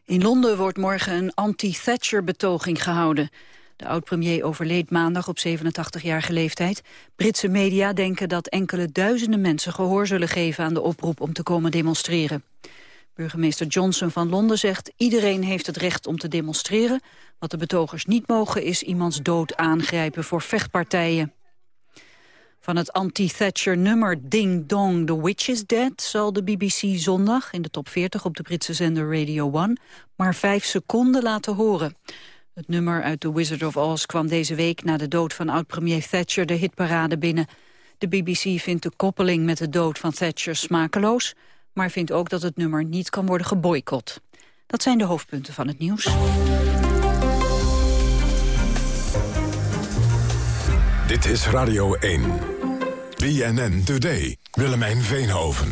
In Londen wordt morgen een anti-Thatcher-betoging gehouden. De oud-premier overleed maandag op 87-jarige leeftijd. Britse media denken dat enkele duizenden mensen gehoor zullen geven aan de oproep om te komen demonstreren. Burgemeester Johnson van Londen zegt iedereen heeft het recht om te demonstreren. Wat de betogers niet mogen is iemands dood aangrijpen voor vechtpartijen. Van het anti-Thatcher-nummer Ding Dong, The Witch is Dead... zal de BBC zondag in de top 40 op de Britse zender Radio 1... maar vijf seconden laten horen. Het nummer uit The Wizard of Oz kwam deze week... na de dood van oud-premier Thatcher de hitparade binnen. De BBC vindt de koppeling met de dood van Thatcher smakeloos... maar vindt ook dat het nummer niet kan worden geboycott. Dat zijn de hoofdpunten van het nieuws. Dit is Radio 1. BNN Today. Willemijn Veenhoven.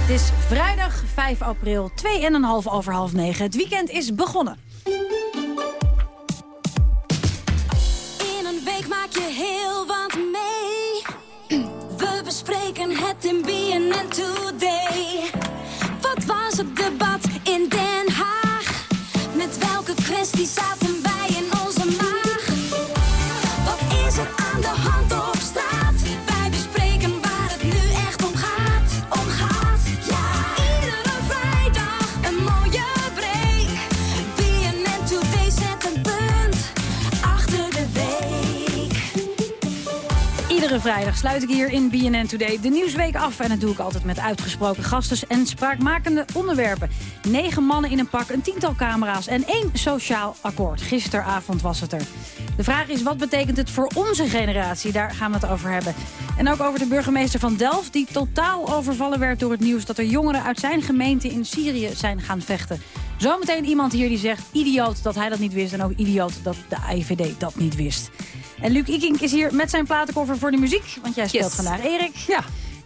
Het is vrijdag 5 april, 2 en een half over half 9. Het weekend is begonnen. In een week maak je heel wat mee. We bespreken het in BNN Today. Wat was het debat in Den Haag? Met welke kwestie zaten vrijdag sluit ik hier in BNN Today de Nieuwsweek af. En dat doe ik altijd met uitgesproken gasten en spraakmakende onderwerpen. Negen mannen in een pak, een tiental camera's en één sociaal akkoord. Gisteravond was het er. De vraag is, wat betekent het voor onze generatie? Daar gaan we het over hebben. En ook over de burgemeester van Delft... die totaal overvallen werd door het nieuws... dat er jongeren uit zijn gemeente in Syrië zijn gaan vechten. Zometeen iemand hier die zegt, idioot dat hij dat niet wist... en ook idioot dat de IVD dat niet wist. En Luc Ikink is hier met zijn platenkoffer voor de muziek. Want jij speelt Yes. vandaag Erik. Ja.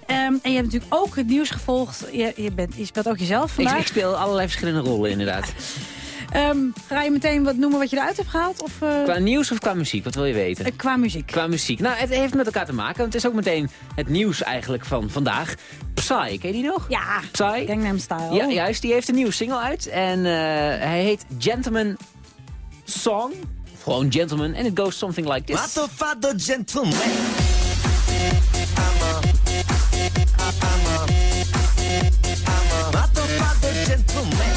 Ehm, en je hebt natuurlijk ook het nieuws gevolgd. Je, je, bent, je speelt ook jezelf Ik, vandaag. ik speel allerlei verschillende rollen, inderdaad. (laughs) Ehm, ga je meteen wat noemen wat je eruit hebt gehaald? Of, eh, Qua nieuws of qua muziek? Wat wil je weten? eh, qua muziek. Qua muziek. Nou, het heeft met elkaar te maken. Want het is ook meteen het nieuws eigenlijk van vandaag. Psy, ken je die nog? Ja, Psy. Gangnam Style. Ja, juist. Die heeft een nieuwe single uit. En eh, hij heet Gentleman Song. Gewoon Gentleman. En it goes something like this. What the father gentleman.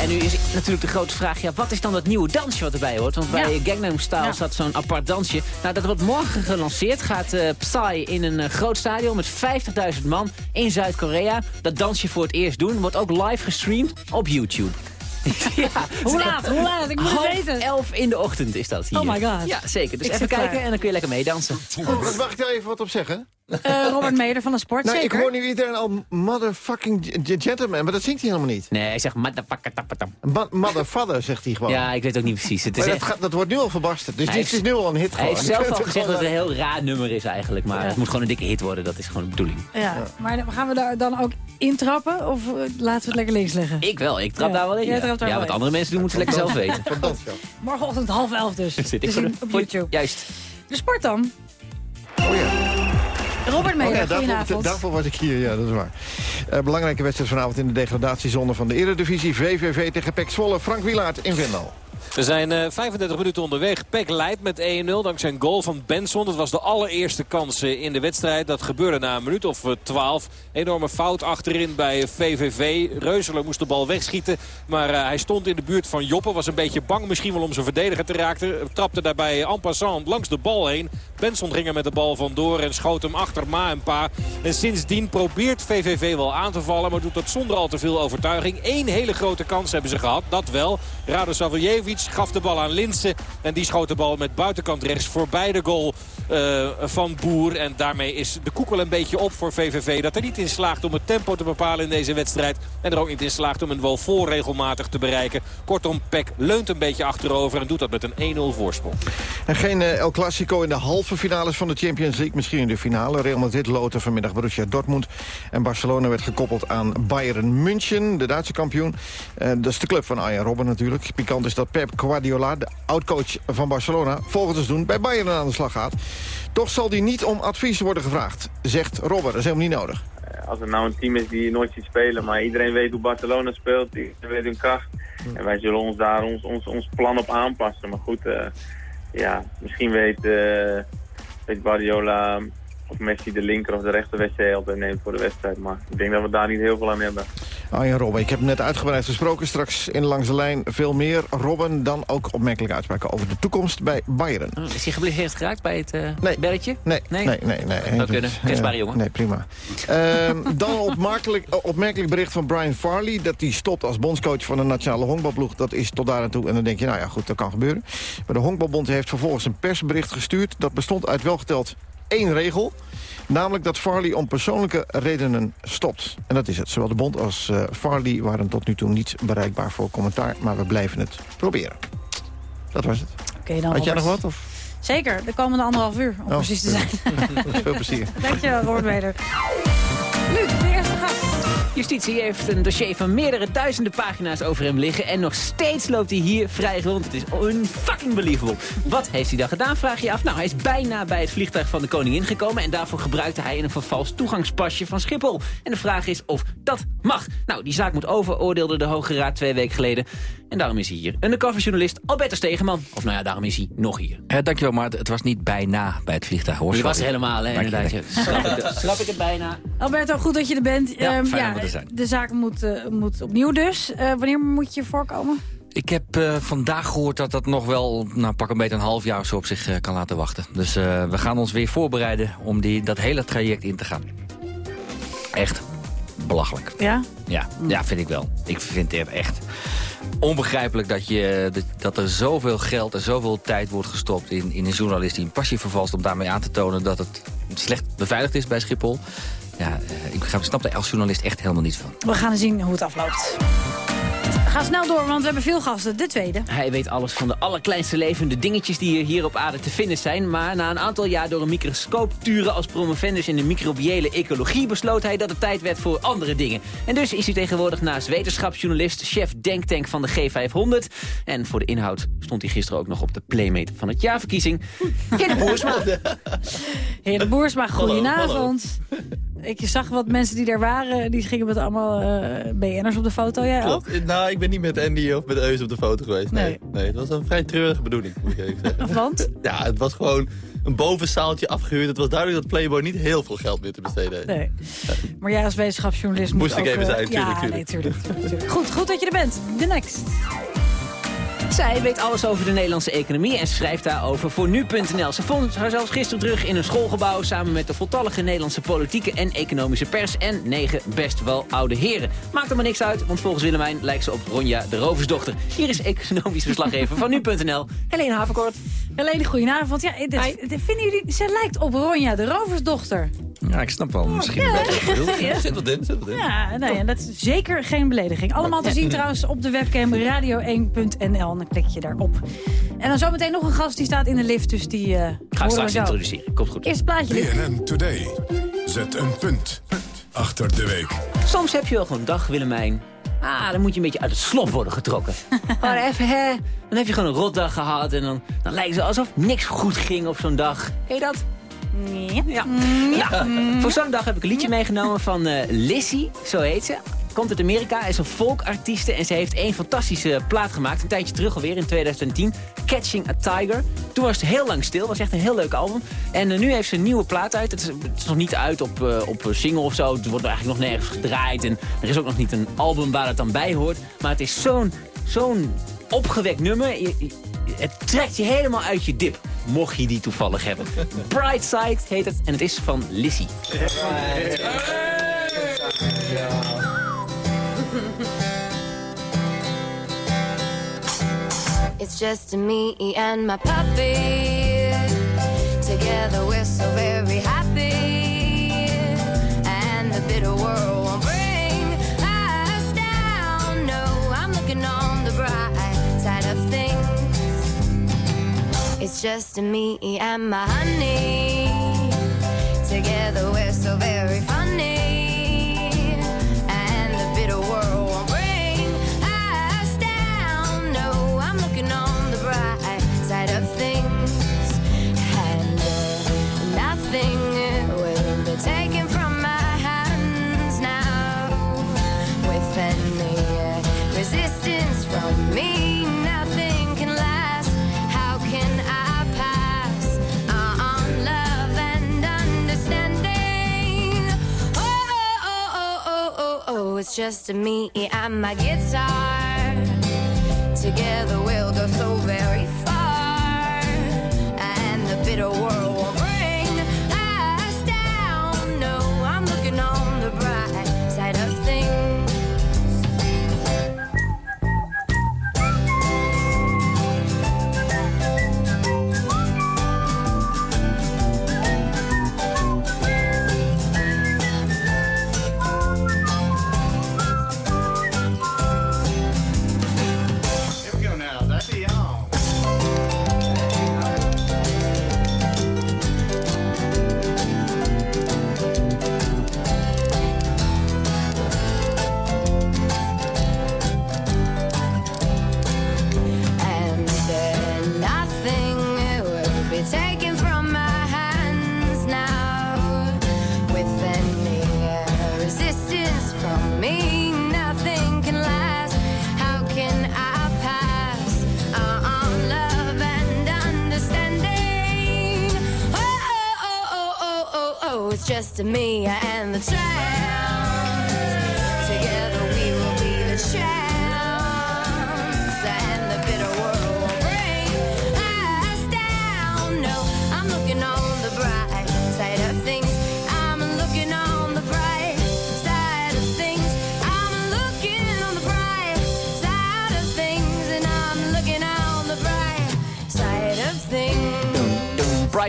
En nu is natuurlijk de grote vraag, ja, wat is dan dat nieuwe dansje wat erbij hoort? Want bij Gangnam Style Ja. staat zo'n apart dansje. Nou, dat wordt morgen gelanceerd. Gaat eh, Psy in een eh, groot stadion met 50.000 man in Zuid-Korea. Dat dansje voor het eerst doen. Wordt ook live gestreamd op YouTube. (laughs) ja. Hoe laat? Hoe laat? Ik moet het Half weten. elf in de ochtend is dat hier. Oh my god. Ja, zeker. Dus Ik even kijken klaar. en dan kun je lekker meedansen. Goed, mag ik daar even wat op zeggen? Eh, Robert Meder van de Sport, Nou, ik zeker. hoor nu iedereen al motherfucking gentleman, maar dat zingt hij helemaal niet. Nee, hij zegt motherfucker tapatam. Ma- Motherfather, (laughs) zegt hij gewoon. Ja, ik weet ook niet precies. Het is Maar dat, gaat, dat wordt nu al verbarsten. Dus Hij dit is nu al een hit Hij gewoon. heeft zelf al (laughs) gezegd gewoon dat het een heel raar nummer is eigenlijk. Maar Ja. het moet gewoon een dikke hit worden. Dat is gewoon de bedoeling. Ja, maar gaan we daar dan ook intrappen? Of eh, laten we het lekker links leggen? Ik wel, ik trap Ja, daar wel in. jij Ja, trapt daar ja wel wat in. andere mensen doen, moeten ze lekker zelf weten. (laughs) Morgenochtend half elf dus. Zit ik voor op YouTube. Juist. De sport dan. Oh ja. Robert Meder, Oh ja, daarvoor, goedenavond. daarvoor was ik hier, ja, dat is waar. Eh, belangrijke wedstrijd vanavond in de degradatiezone van de Eredivisie. VVV tegen PEC Zwolle. Frank Wilaert in Vindal. We zijn eh, 35 minuten onderweg. Peck leidt met 1-0 dankzij een goal van Benson. Dat was de allereerste kans eh, in de wedstrijd. Dat gebeurde na een minuut of eh, 12. Enorme fout achterin bij VVV. Reuzeler moest de bal wegschieten. Maar eh, hij stond in de buurt van Joppe. Was een beetje bang misschien wel om zijn verdediger te raken. Trapte daarbij en passant langs de bal heen. Benson ging er met de bal vandoor en schoot hem achter Ma en Pa. En sindsdien probeert VVV wel aan te vallen. Maar doet dat zonder al te veel overtuiging. Eén hele grote kans hebben ze gehad. Dat wel. Rado Savljevic gaf de bal aan Linsen. En die schoot de bal met buitenkant rechts voorbij de goal eh, van Boer. En daarmee is de koek wel een beetje op voor VVV. Dat er niet in slaagt om het tempo te bepalen in deze wedstrijd. En er ook niet in slaagt om een wel vol regelmatig te bereiken. Kortom, Peck leunt een beetje achterover en doet dat met een 1-0 voorsprong. En geen eh, El Clasico in de halve finales van de Champions League. Misschien in de finale. Real Madrid loten vanmiddag Borussia Dortmund. En Barcelona werd gekoppeld aan Bayern München, de Duitse kampioen. Eh, dat is de club van Arjen Robben natuurlijk. Pikant is dat Pep Guardiola, de oud-coach van Barcelona... volgend seizoen bij Bayern aan de slag gaat. Toch zal die niet om advies worden gevraagd, zegt Robben. Dat is helemaal niet nodig. als er nou een team is die je nooit ziet spelen, maar iedereen weet hoe Barcelona speelt, iedereen weet hun kracht. En wij zullen ons daar ons, ons, ons plan op aanpassen. Maar goed, eh, ja, misschien weet, eh weet Guardiola of Messi de linker of de rechter wc altijd neemt voor de wedstrijd. Maar ik denk dat we daar niet heel veel aan hebben. Arjen Robben, ik heb net uitgebreid gesproken. Straks in Langs de Lijn veel meer. Robben dan ook opmerkelijke uitspraken over de toekomst bij Bayern. Is hij geblesseerd geraakt bij het eh belletje? Nee, nee, nee. nee, nee. Zou kunnen. Kwetsbare jongen. Nee, prima. Ehm, dan opmerkelijk, eh, opmerkelijk bericht van Brian Farley... dat hij stopt als bondscoach van de nationale honkbalploeg. Dat is tot daar en toe. En dan denk je, nou ja, goed, dat kan gebeuren. Maar de honkbalbond heeft vervolgens een persbericht gestuurd. Dat bestond uit welgeteld één regel. Namelijk dat Farley om persoonlijke redenen stopt. En dat is het. Zowel de bond als eh, Farley waren tot nu toe niet bereikbaar voor commentaar. Maar we blijven het proberen. Dat was het. Oké, dan Had jij nog wat? Of? Zeker, de komende anderhalf uur, om Oh, precies te zijn. (laughs) Veel plezier. Dankjewel, Robert. Justitie heeft een dossier van meerdere duizenden pagina's over hem liggen. En nog steeds loopt hij hier vrij rond. Het is unfucking believable. Wat heeft hij dan gedaan, vraag je je af. Nou, hij is bijna bij het vliegtuig van de koningin gekomen. En daarvoor gebruikte hij een vervals toegangspasje van Schiphol. En de vraag is of dat mag. Nou, die zaak moet over, oordeelde de Hoge Raad twee weken geleden. En daarom is hij hier. Undercoverjournalist Albertus Stegeman. Of nou ja, daarom is hij nog hier. Eh, dankjewel, maar het, het was niet bijna bij het vliegtuig. Hoor. Je was helemaal, hè, inderdaad. Schrap ik, het- schrap ik het bijna. Alberto, goed dat je er bent. Ja, Ehm, fijn om te zijn. De zaak moet, eh, moet opnieuw dus. Eh, wanneer moet je voorkomen? Ik heb eh, vandaag gehoord dat dat nog wel, nou, pak een beetje een half jaar of zo op zich kan laten wachten. Dus we gaan ons weer voorbereiden om die, dat hele traject in te gaan. Echt belachelijk. Ja? Ja, ja, vind ik wel. Ik vind het echt onbegrijpelijk dat, je, dat- dat er zoveel geld en zoveel tijd wordt gestopt in, in een journalist die een passie vervalst... om daarmee aan te tonen dat het slecht beveiligd is bij Schiphol. Ja, eh, ik snap daar als journalist echt helemaal niet van. We gaan zien hoe het afloopt. Ga snel door, want we hebben veel gasten. De tweede. Hij weet alles van de allerkleinste levende dingetjes die er hier op aarde te vinden zijn. Maar na een aantal jaar door een microscoop turen als promovendus in de microbiële ecologie... besloot hij dat het tijd werd voor andere dingen. En dus is hij tegenwoordig naast wetenschapsjournalist... chef denktank van de G500. En voor de inhoud stond hij gisteren ook nog op de Playmate van het jaarverkiezing. (laughs) Kenny Boersma. Heer de Boersma, Hallo, goedenavond. Ik zag wat mensen die daar waren, die gingen met allemaal eh BN'ers op de foto. Jij ook? Nou, ik ben niet met Andy of met Eus op de foto geweest. Nee. nee. het was een vrij treurige bedoeling, moet ik eerlijk zeggen. (laughs) Want? Ja, het was gewoon een bovenzaaltje afgehuurd. Het was duidelijk dat Playboy niet heel veel geld meer te besteden heeft. Nee. Maar jij als wetenschapsjournalist moet Moest ik ook, even eh, zijn, tuurlijk, ja, tuurlijk. Nee, tuurlijk, tuurlijk. Goed, goed dat je er bent. De next. Zij weet alles over de Nederlandse economie en schrijft daarover voor nu.nl. Ze vond haar zelfs gisteren terug in een schoolgebouw... samen met de voltallige Nederlandse politieke en economische pers... en negen best wel oude heren. Maakt er maar niks uit, want volgens Willemijn lijkt ze op Ronja de Roversdochter. Hier is economisch verslaggever van nu.nl, Helene Haverkort. Helene, goedenavond. Ja, dit, dit- vinden jullie, ze lijkt op Ronja, de roversdochter. Ja, ik snap wel misschien Ja. Ja. Zit wat in, zit wat in. Ja, nee, en dat is zeker geen belediging. Allemaal te zien trouwens op de webcam radio1.nl. En dan klik je daarop. En dan zometeen nog een gast die staat in de lift, dus die eh Ga ik straks introduceren, komt goed. Eerst het plaatje. BNN Today. Zet een punt achter de week. Soms heb je wel gewoon een dag, Willemijn. Ah, dan moet je een beetje uit het slop worden getrokken. (laughs) maar even, hè. Dan heb je gewoon een rotdag gehad en dan, dan lijkt het alsof niks goed ging op zo'n dag. Ken je dat? Ja. Ja. Nou, voor zo'n dag heb ik een liedje meegenomen van eh Lissy, zo heet ze. Komt uit Amerika, is een folkartieste en ze heeft één fantastische plaat gemaakt. Een tijdje terug alweer, in 2010. Catching a Tiger. Toen was het heel lang stil, was echt een heel leuk album. En eh, nu heeft ze een nieuwe plaat uit. Het is, het is nog niet uit op, eh, op single of zo. Het wordt eigenlijk nog nergens gedraaid. En er is ook nog niet een album waar het dan bij hoort. Maar het is zo'n zo'n opgewekt nummer. Je- het trekt je helemaal uit je dip. Mocht je die toevallig hebben. Brightside heet het en het is van Lissy. It's just me and my puppy. Together we're so very happy. And the bitter world It's just me and my honey. Together we're so very funny. Just me and my guitar. Together we'll go so very far.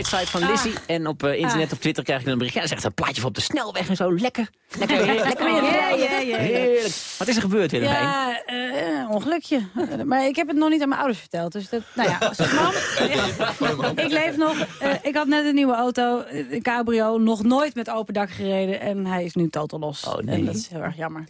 Brightside van Lissy. En op eh, internet, op Twitter krijg ik een bericht. Ja, zegt een plaatje van op de snelweg en zo. Lekker. Lekker, lekker. Heerlijk. Wat is er gebeurd, Willemijn? Ja, eh, ongelukje. Maar ik heb het nog niet aan mijn ouders verteld. Dus dat, nou ja, als (laughs) mam, ik leef nog. Eh, ik had net een nieuwe auto, een cabrio, nog nooit met open dak gereden. En hij is nu totaal los. Oh, nee. En dat is heel erg jammer.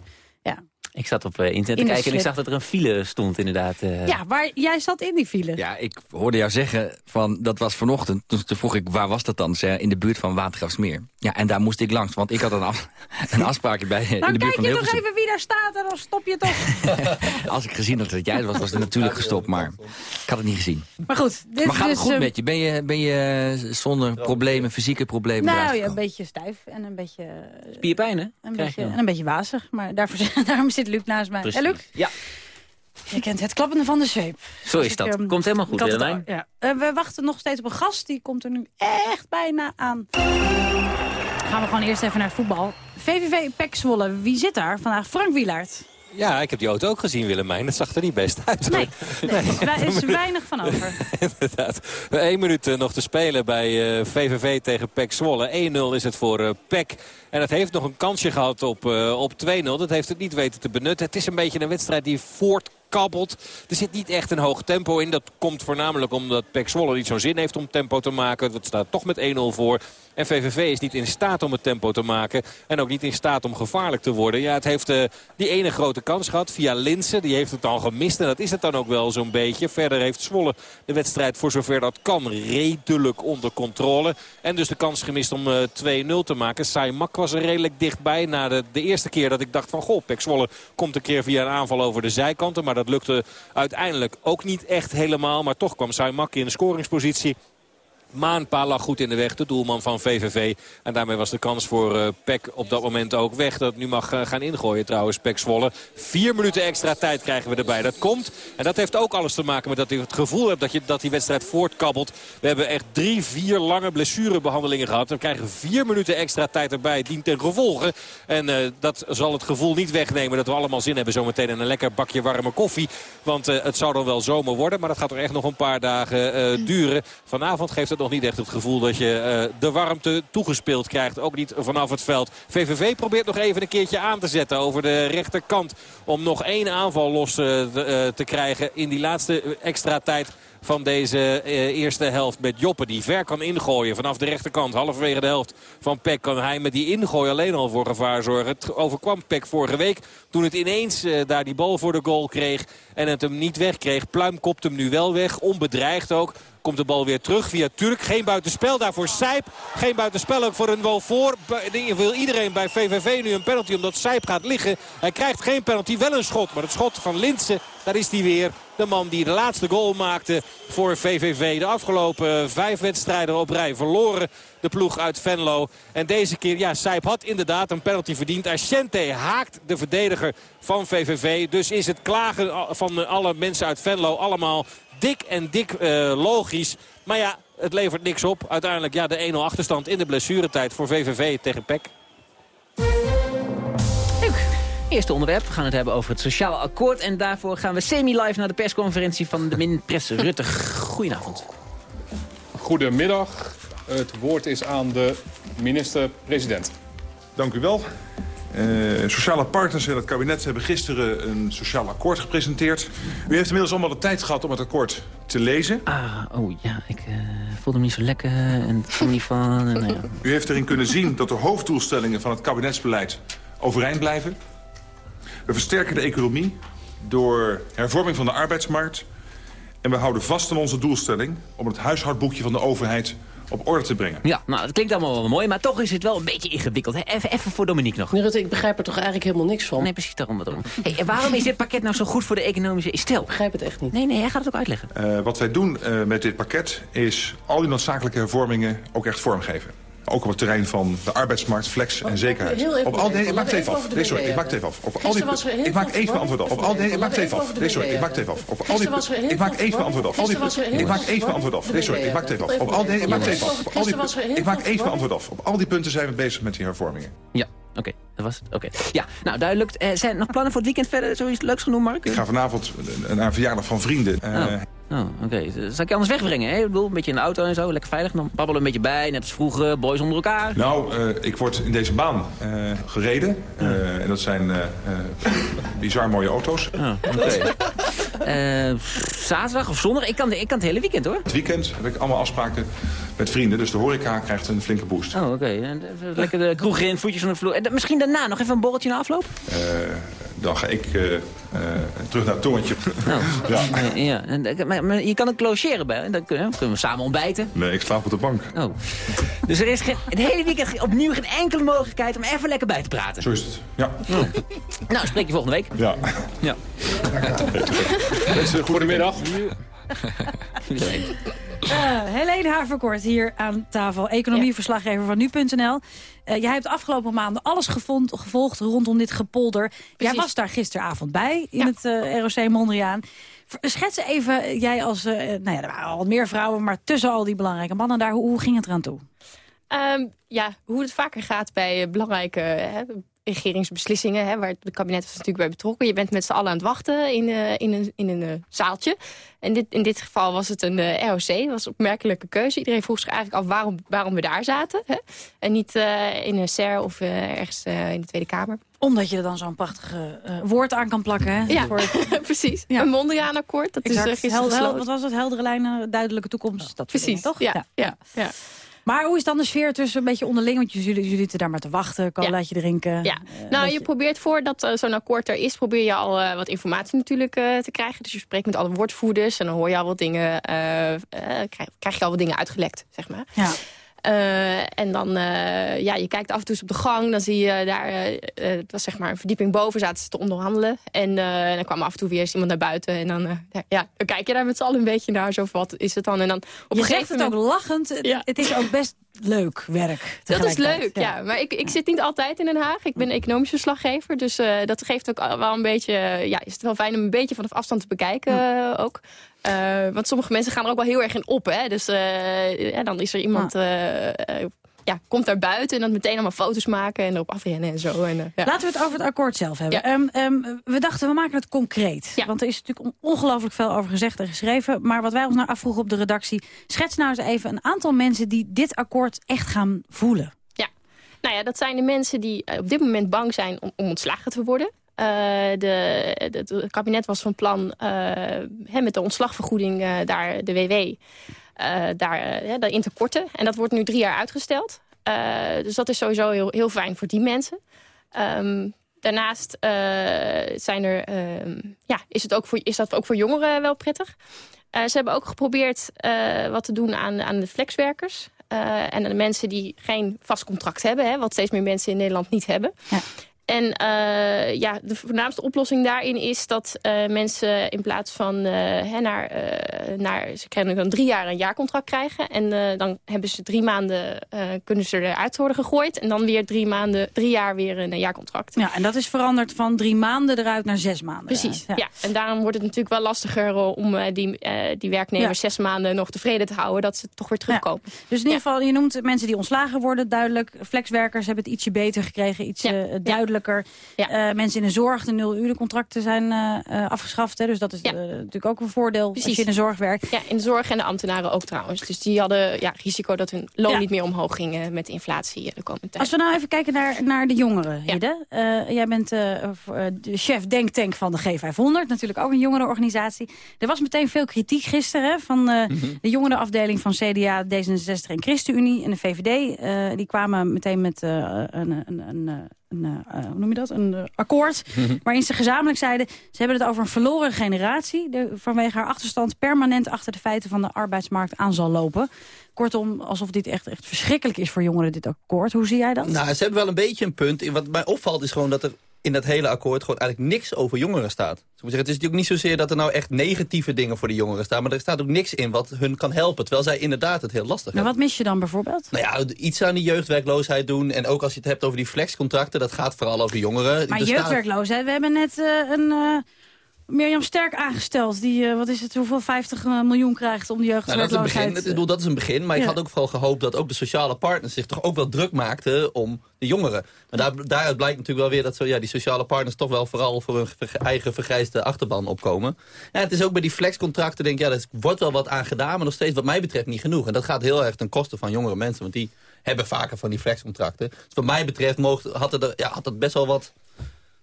Ik zat op eh, internet In te kijken en ik zag dat er een file stond inderdaad. eh. ja waar jij zat in die file. Ja, ik hoorde jou zeggen, van, dat was vanochtend. Toen, toen vroeg ik, waar was dat dan? Zei, in de buurt van Watergraafsmeer. Ja, en daar moest ik langs, want ik had een, af, (laughs) een afspraak bij, in Dan de buurt kijk van je toch even wie daar staat en dan stop je toch. (laughs) Als ik gezien had dat jij het was, was het natuurlijk gestopt. Maar ik had het niet gezien. Maar goed. Dit maar gaat het dus, goed eh, met je? Ben je, ben je zonder problemen, fysieke problemen Nou ja, een beetje stijf en een beetje... eh, Spierpijn, hè? Een beetje, je dan. en een beetje wazig, maar daarvoor, (laughs) daarom zit Luc naast mij. Precies. Luc? Ja. Je kent het klappende van de zweep. Zo is dat. ehm, Komt helemaal goed, Willemijn. Ja. Eh, we wachten nog steeds op een gast. Die komt er nu echt bijna aan. Gaan we gewoon eerst even naar het voetbal. VVV Pek Zwolle. Wie zit daar vandaag? Frank Wielaert. Ja, ik heb die auto ook gezien, Willemijn. Dat zag er niet best uit. (laughs) Nee, daar is (laughs) weinig van over. (laughs) Inderdaad. Eén minuut eh, nog te spelen bij eh, VVV tegen PEC Zwolle. 1-0 is het voor eh, PEC. En het heeft nog een kansje gehad op, eh, op 2-0. Dat heeft het niet weten te benutten. Het is een beetje een wedstrijd die voortkabbelt. Er zit niet echt een hoog tempo in. Dat komt voornamelijk omdat PEC Zwolle niet zo'n zin heeft om tempo te maken. Het staat toch met 1-0 voor. En VVV is niet in staat om het tempo te maken. En ook niet in staat om gevaarlijk te worden. Ja, het heeft eh, die ene grote kans gehad via Linsen. Die heeft het dan gemist. En dat is het dan ook wel zo'n beetje. Verder heeft Zwolle de wedstrijd voor zover dat kan redelijk onder controle. En dus de kans gemist om eh, 2-0 te maken. Saimak was er redelijk dichtbij. Na de, de eerste keer dat ik dacht van... Goh, Pek Zwolle komt een keer via een aanval over de zijkanten. Maar dat lukte uiteindelijk ook niet echt helemaal. Maar toch kwam Saimak in de scoringspositie. Maanpa lag goed in de weg, de doelman van VVV. En daarmee was de kans voor eh Peck op dat moment ook weg. Dat nu mag eh, gaan ingooien trouwens, Peck Zwolle. Vier minuten extra tijd krijgen we erbij. Dat komt. En dat heeft ook alles te maken met dat ik het gevoel heb dat, je, dat die wedstrijd voortkabbelt. We hebben echt drie, vier lange blessurebehandelingen gehad. We krijgen vier minuten extra tijd erbij. Dient ten gevolge. En eh, dat zal het gevoel niet wegnemen dat we allemaal zin hebben zometeen in een lekker bakje warme koffie. Want het zou dan wel zomer worden. Maar dat gaat er echt nog een paar dagen duren. Vanavond geeft het nog niet echt het gevoel dat je eh, de warmte toegespeeld krijgt. Ook niet vanaf het veld. VVV probeert nog even een keertje aan te zetten over de rechterkant. Om nog één aanval los eh, te, eh, te krijgen in die laatste extra tijd van deze eerste helft met Joppe. Die ver kan ingooien vanaf de rechterkant. Halverwege de helft van Peck kan hij met die ingooi alleen al voor gevaar zorgen. Het overkwam Peck vorige week toen het ineens eh, daar die bal voor de goal kreeg. En het hem niet wegkreeg. Pluim kopt hem nu wel weg. Onbedreigd ook. Komt de bal weer terug via Turk. Geen buitenspel daarvoor Sijp. Geen buitenspel ook voor een wel voor. Wil iedereen bij VVV nu een penalty omdat Sijp gaat liggen. Hij krijgt geen penalty. Wel een schot. Maar het schot van Linsen. Daar is hij weer. De man die de laatste goal maakte voor VVV. De afgelopen vijf wedstrijden op rij verloren. De ploeg uit Venlo. En deze keer, ja, Sijp had inderdaad een penalty verdiend. Asciente haakt de verdediger van VVV. Dus is het klagen van alle mensen uit Venlo allemaal dik en dik eh, logisch. Maar ja, het levert niks op. Uiteindelijk ja, de 1-0 achterstand in de blessuretijd voor VVV tegen PEC. Eerste onderwerp. We gaan het hebben over het sociaal akkoord. En daarvoor gaan we semi-live naar de persconferentie van de min-press (laughs) Rutte. Goedenavond. Goedemiddag. Het woord is aan de minister-president. Dank u wel. Eh, sociale partners en het kabinet hebben gisteren een sociaal akkoord gepresenteerd. U heeft inmiddels allemaal de tijd gehad om het akkoord te lezen. Ah, oh ja, ik eh, voelde me niet zo lekker en het kwam niet van. En, nou ja. U heeft erin kunnen zien dat de hoofddoelstellingen van het kabinetsbeleid overeind blijven. We versterken de economie door hervorming van de arbeidsmarkt. En we houden vast aan onze doelstelling om het huishoudboekje van de overheid op orde te brengen. Ja, nou, dat klinkt allemaal wel mooi, maar toch is het wel een beetje ingewikkeld. hè. Even, even voor Dominique nog. Rutte, ik begrijp er toch eigenlijk helemaal niks van? Nee, precies daarom. daarom. Hey, en waarom is dit pakket nou zo goed voor de economische stel? Ik begrijp het echt niet. Nee, nee, hij gaat het ook uitleggen. Eh, wat wij doen eh, met dit pakket is al die noodzakelijke hervormingen ook echt vormgeven. Ook op het terrein van de arbeidsmarkt, flex en zekerheid. heel even Op al, nee, even. ik maak het even af. Nee, sorry, ik maak het even af. Op al die, er ik maak even antwoord op. Op al die, ik maak het even af. Nee, sorry, ik maak het even af. Op al die, er ik maak even antwoord. Al die, er heel ik maak even antwoord. Nee, sorry, ik maak het even af. Op al die, ik maak het even af. Op al die, er ik maak even antwoord af. Op al die punten zijn we bezig met die hervormingen. Ja, oké. Dat was het. Oké. Ja, nou duidelijk. Eh, zijn er nog plannen voor het weekend verder? Zoiets leuks genoemd, Mark? Ik ga vanavond eh, naar een verjaardag van vrienden. Eh, Oh. Oh, oké. Zal ik je anders wegbrengen? Hè? Ik bedoel, een beetje in de auto en zo, lekker veilig. Dan babbelen een beetje bij, net als vroeger, boys onder elkaar. Nou, eh, ik word in deze baan eh, gereden. Eh, en dat zijn bizar mooie auto's. Oh, oké. (laughs) Zaterdag of zondag? Ik kan, ik kan het hele weekend, hoor. Het weekend heb ik allemaal afspraken met vrienden. Dus de horeca krijgt een flinke boost. Oh, oké. En, Lekker de kroeg in, voetjes van de vloer. En misschien daarna nog even een borreltje na afloop? Dan ga ik eh, eh, terug naar het tongetje. (laughs) ja. Eh, ja. En, maar, maar je kan ook logeren bij. Dan kunnen, kunnen we samen ontbijten. Nee, ik slaap op de bank. Oh. Dus er is geen, het hele weekend opnieuw geen enkele mogelijkheid om even lekker bij te praten. Zo is het. Ja. Nou, spreek je volgende week. Ja. Ja. Goedemiddag. Eh, Helene Haverkort hier aan tafel, economieverslaggever van Nu.nl. Eh, jij hebt de afgelopen maanden alles gevond, gevolgd rondom dit gepolder. Jij was daar gisteravond bij in het eh, ROC Mondriaan. Schets even, jij als, nou ja, er waren al meer vrouwen... maar tussen al die belangrijke mannen daar, hoe, hoe ging het eraan toe? Ehm, ja, hoe het vaker gaat bij belangrijke hè, regeringsbeslissingen... Hè, waar het kabinet was natuurlijk bij betrokken. Je bent met z'n allen aan het wachten in, eh, in een, in een eh, zaaltje. En dit, in dit geval was het een eh, ROC. Dat was een opmerkelijke keuze. Iedereen vroeg zich eigenlijk af waarom, waarom we daar zaten. Hè? En niet in een SER of ergens in de Tweede Kamer. Omdat je er dan zo'n prachtig woord aan kan plakken, hè? Ja, (laughs) precies. Een Mondriaan-akkoord. Dat is Exact. gesloten. wat was het? Heldere lijnen, duidelijke toekomst. Dat Precies, toch? ja, ja, ja. Maar hoe is dan de sfeer tussen een beetje onderling? Want jullie, jullie zitten daar maar te wachten, colaatje drinken. Ja, eh, nou, dat je probeert voordat uh, zo'n akkoord er is, probeer je al uh, wat informatie natuurlijk te krijgen. Dus je spreekt met alle woordvoerders en dan hoor je al wat dingen, krijg, krijg, je al wat dingen uitgelekt, zeg maar. Ja. Uh, en dan, uh, ja, je kijkt af en toe eens op de gang. Dan zie je daar, uh, het was zeg maar een verdieping boven, zaten ze te onderhandelen. En dan kwam af en toe weer eens iemand naar buiten. En dan, ja, dan kijk je daar met z'n allen een beetje naar. Zo van, wat is het dan? En dan op je zegt het moment... ook lachend. Ja. Het is ook best leuk werk. (laughs) Dat is leuk, ja. ja. Maar ik, ik zit niet altijd in Den Haag. Ik ben economisch verslaggever. Dus dat geeft ook wel een beetje... Ja, is het wel fijn om een beetje vanaf afstand te bekijken ook. Uh, want sommige mensen gaan er ook wel heel erg in op. Hè? Dus uh, ja, dan is er iemand... Uh, ja, komt daar buiten en dan meteen allemaal foto's maken en erop afrennen en zo. En, ja. Laten we het over het akkoord zelf hebben. Ja. Um, um, we dachten, we maken het concreet. Want er is natuurlijk ongelooflijk veel over gezegd en geschreven. Maar wat wij ons nou afvroegen op de redactie... schets nou eens even een aantal mensen die dit akkoord echt gaan voelen. Ja, nou ja, dat zijn de mensen die op dit moment bang zijn om, om ontslagen te worden. Uh, de, het kabinet was van plan uh, he, met de ontslagvergoeding uh, daar de WW daar, daarin te korten. En dat wordt nu drie jaar uitgesteld. dus dat is sowieso heel, heel fijn voor die mensen. Um, daarnaast zijn er, ja, is, het ook voor, is dat ook voor jongeren wel prettig. ze hebben ook geprobeerd wat te doen aan, aan de flexwerkers. en aan de mensen die geen vast contract hebben. Hè, wat steeds meer mensen in Nederland niet hebben. Ja. En uh, ja, de voornaamste oplossing daarin is dat uh, mensen in plaats van uh, hè, naar, naar... Ze kunnen dan drie jaar een jaarcontract krijgen. En dan hebben ze drie maanden, kunnen ze eruit worden gegooid. En dan weer drie, maanden, drie jaar weer een jaarcontract. Ja, en dat is veranderd van drie maanden eruit naar zes maanden. Precies, ja. ja. En daarom wordt het natuurlijk wel lastiger om die, die werknemers ja. zes maanden nog tevreden te houden. Dat ze toch weer terugkomen. Ja. Dus in ieder geval, je noemt mensen die ontslagen worden duidelijk. Flexwerkers hebben het ietsje beter gekregen, iets duidelijker. Ja. Uh, mensen in de zorg, de nul-urencontracten zijn uh, afgeschaft. Hè, dus dat is ja. uh, natuurlijk ook een voordeel Precies. als je in de zorg werkt. Ja, in de zorg en de ambtenaren ook trouwens. Dus die hadden ja, risico dat hun loon ja. niet meer omhoog ging met de inflatie de komende tijd. Als we nou even kijken naar, naar de jongeren, Hidde. jij bent de chef denktank van de G500. Natuurlijk ook een jongerenorganisatie. Er was meteen veel kritiek gisteren hè, van mm -hmm. de jongerenafdeling van CDA, D66 en ChristenUnie en de VVD. die kwamen meteen met een... een, een een, uh, hoe noem je dat? een uh, akkoord (laughs) waarin ze gezamenlijk zeiden... ze hebben het over een verloren generatie... Die vanwege haar achterstand permanent achter de feiten van de arbeidsmarkt aan zal lopen. Kortom, alsof dit echt, echt verschrikkelijk is voor jongeren, dit akkoord. Hoe zie jij dat? Nou, ze hebben wel een beetje een punt. Wat mij opvalt is gewoon dat er in dat hele akkoord gewoon eigenlijk niks over jongeren staat. Dus zeggen, het is natuurlijk niet zozeer dat er nou echt negatieve dingen voor de jongeren staan, maar er staat ook niks in wat hun kan helpen, terwijl zij inderdaad het heel lastig hebben. Wat mis je dan bijvoorbeeld? Nou ja, iets aan die jeugdwerkloosheid doen en ook als je het hebt over die flexcontracten, dat gaat vooral over jongeren. Maar er jeugdwerkloosheid, we hebben net uh, een... Uh... Mirjam Sterk aangesteld, die, uh, wat is het, hoeveel 50 miljoen krijgt om de jeugdwerkloosheid... Nou, dat, is een begin. bedoel, dat is een begin, maar ja. ik had ook vooral gehoopt dat ook de sociale partners zich toch ook wel druk maakten om de jongeren. Maar daar, daaruit blijkt natuurlijk wel weer dat zo, ja, die sociale partners toch wel vooral voor hun eigen vergrijsde achterban opkomen. Ja, het is ook bij die flexcontracten, denk ik, ja, er wordt wel wat aan gedaan, maar nog steeds wat mij betreft niet genoeg. En dat gaat heel erg ten koste van jongere mensen, want die hebben vaker van die flexcontracten. Dus wat mij betreft mocht, had, er, ja, had het best wel wat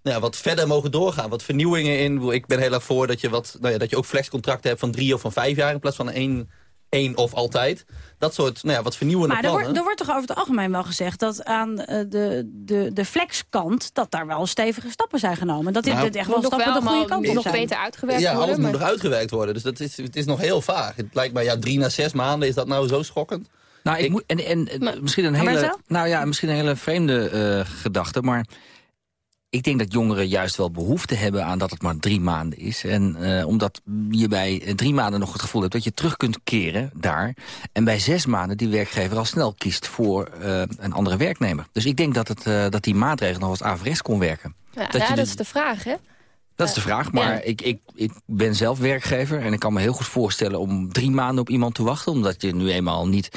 nou ja, wat verder mogen doorgaan. Wat vernieuwingen in. Ik ben heel erg voor dat je, wat, nou ja, dat je ook flexcontracten hebt van drie of van vijf jaar... in plaats van één, één of altijd. Dat soort nou ja, wat vernieuwende maar plannen. Maar er wordt toch over het algemeen wel gezegd... dat aan de, de, de flexkant dat daar wel stevige stappen zijn genomen. Dat dit Nou, echt wel stappen de goede kant op nog zijn. beter uitgewerkt ja, worden. alles maar- moet nog uitgewerkt worden. Dus dat is, het is nog heel vaag. Het lijkt mij, ja, drie na zes maanden, is dat nou zo schokkend? Nou, ik, moet, en, en, en misschien een hele, nou ja, misschien een hele vreemde eh, gedachte, maar ik denk dat jongeren juist wel behoefte hebben aan dat het maar drie maanden is. En eh, omdat je bij eh, drie maanden nog het gevoel hebt dat je terug kunt keren daar. En bij zes maanden die werkgever al snel kiest voor eh, een andere werknemer. Dus ik denk dat, het, dat die maatregel nog als averechts kon werken. Ja, Dat ja, je dat de- is de vraag, hè? Dat is de vraag, maar ik, ik, ik ben zelf werkgever... en ik kan me heel goed voorstellen om drie maanden op iemand te wachten... omdat je nu eenmaal niet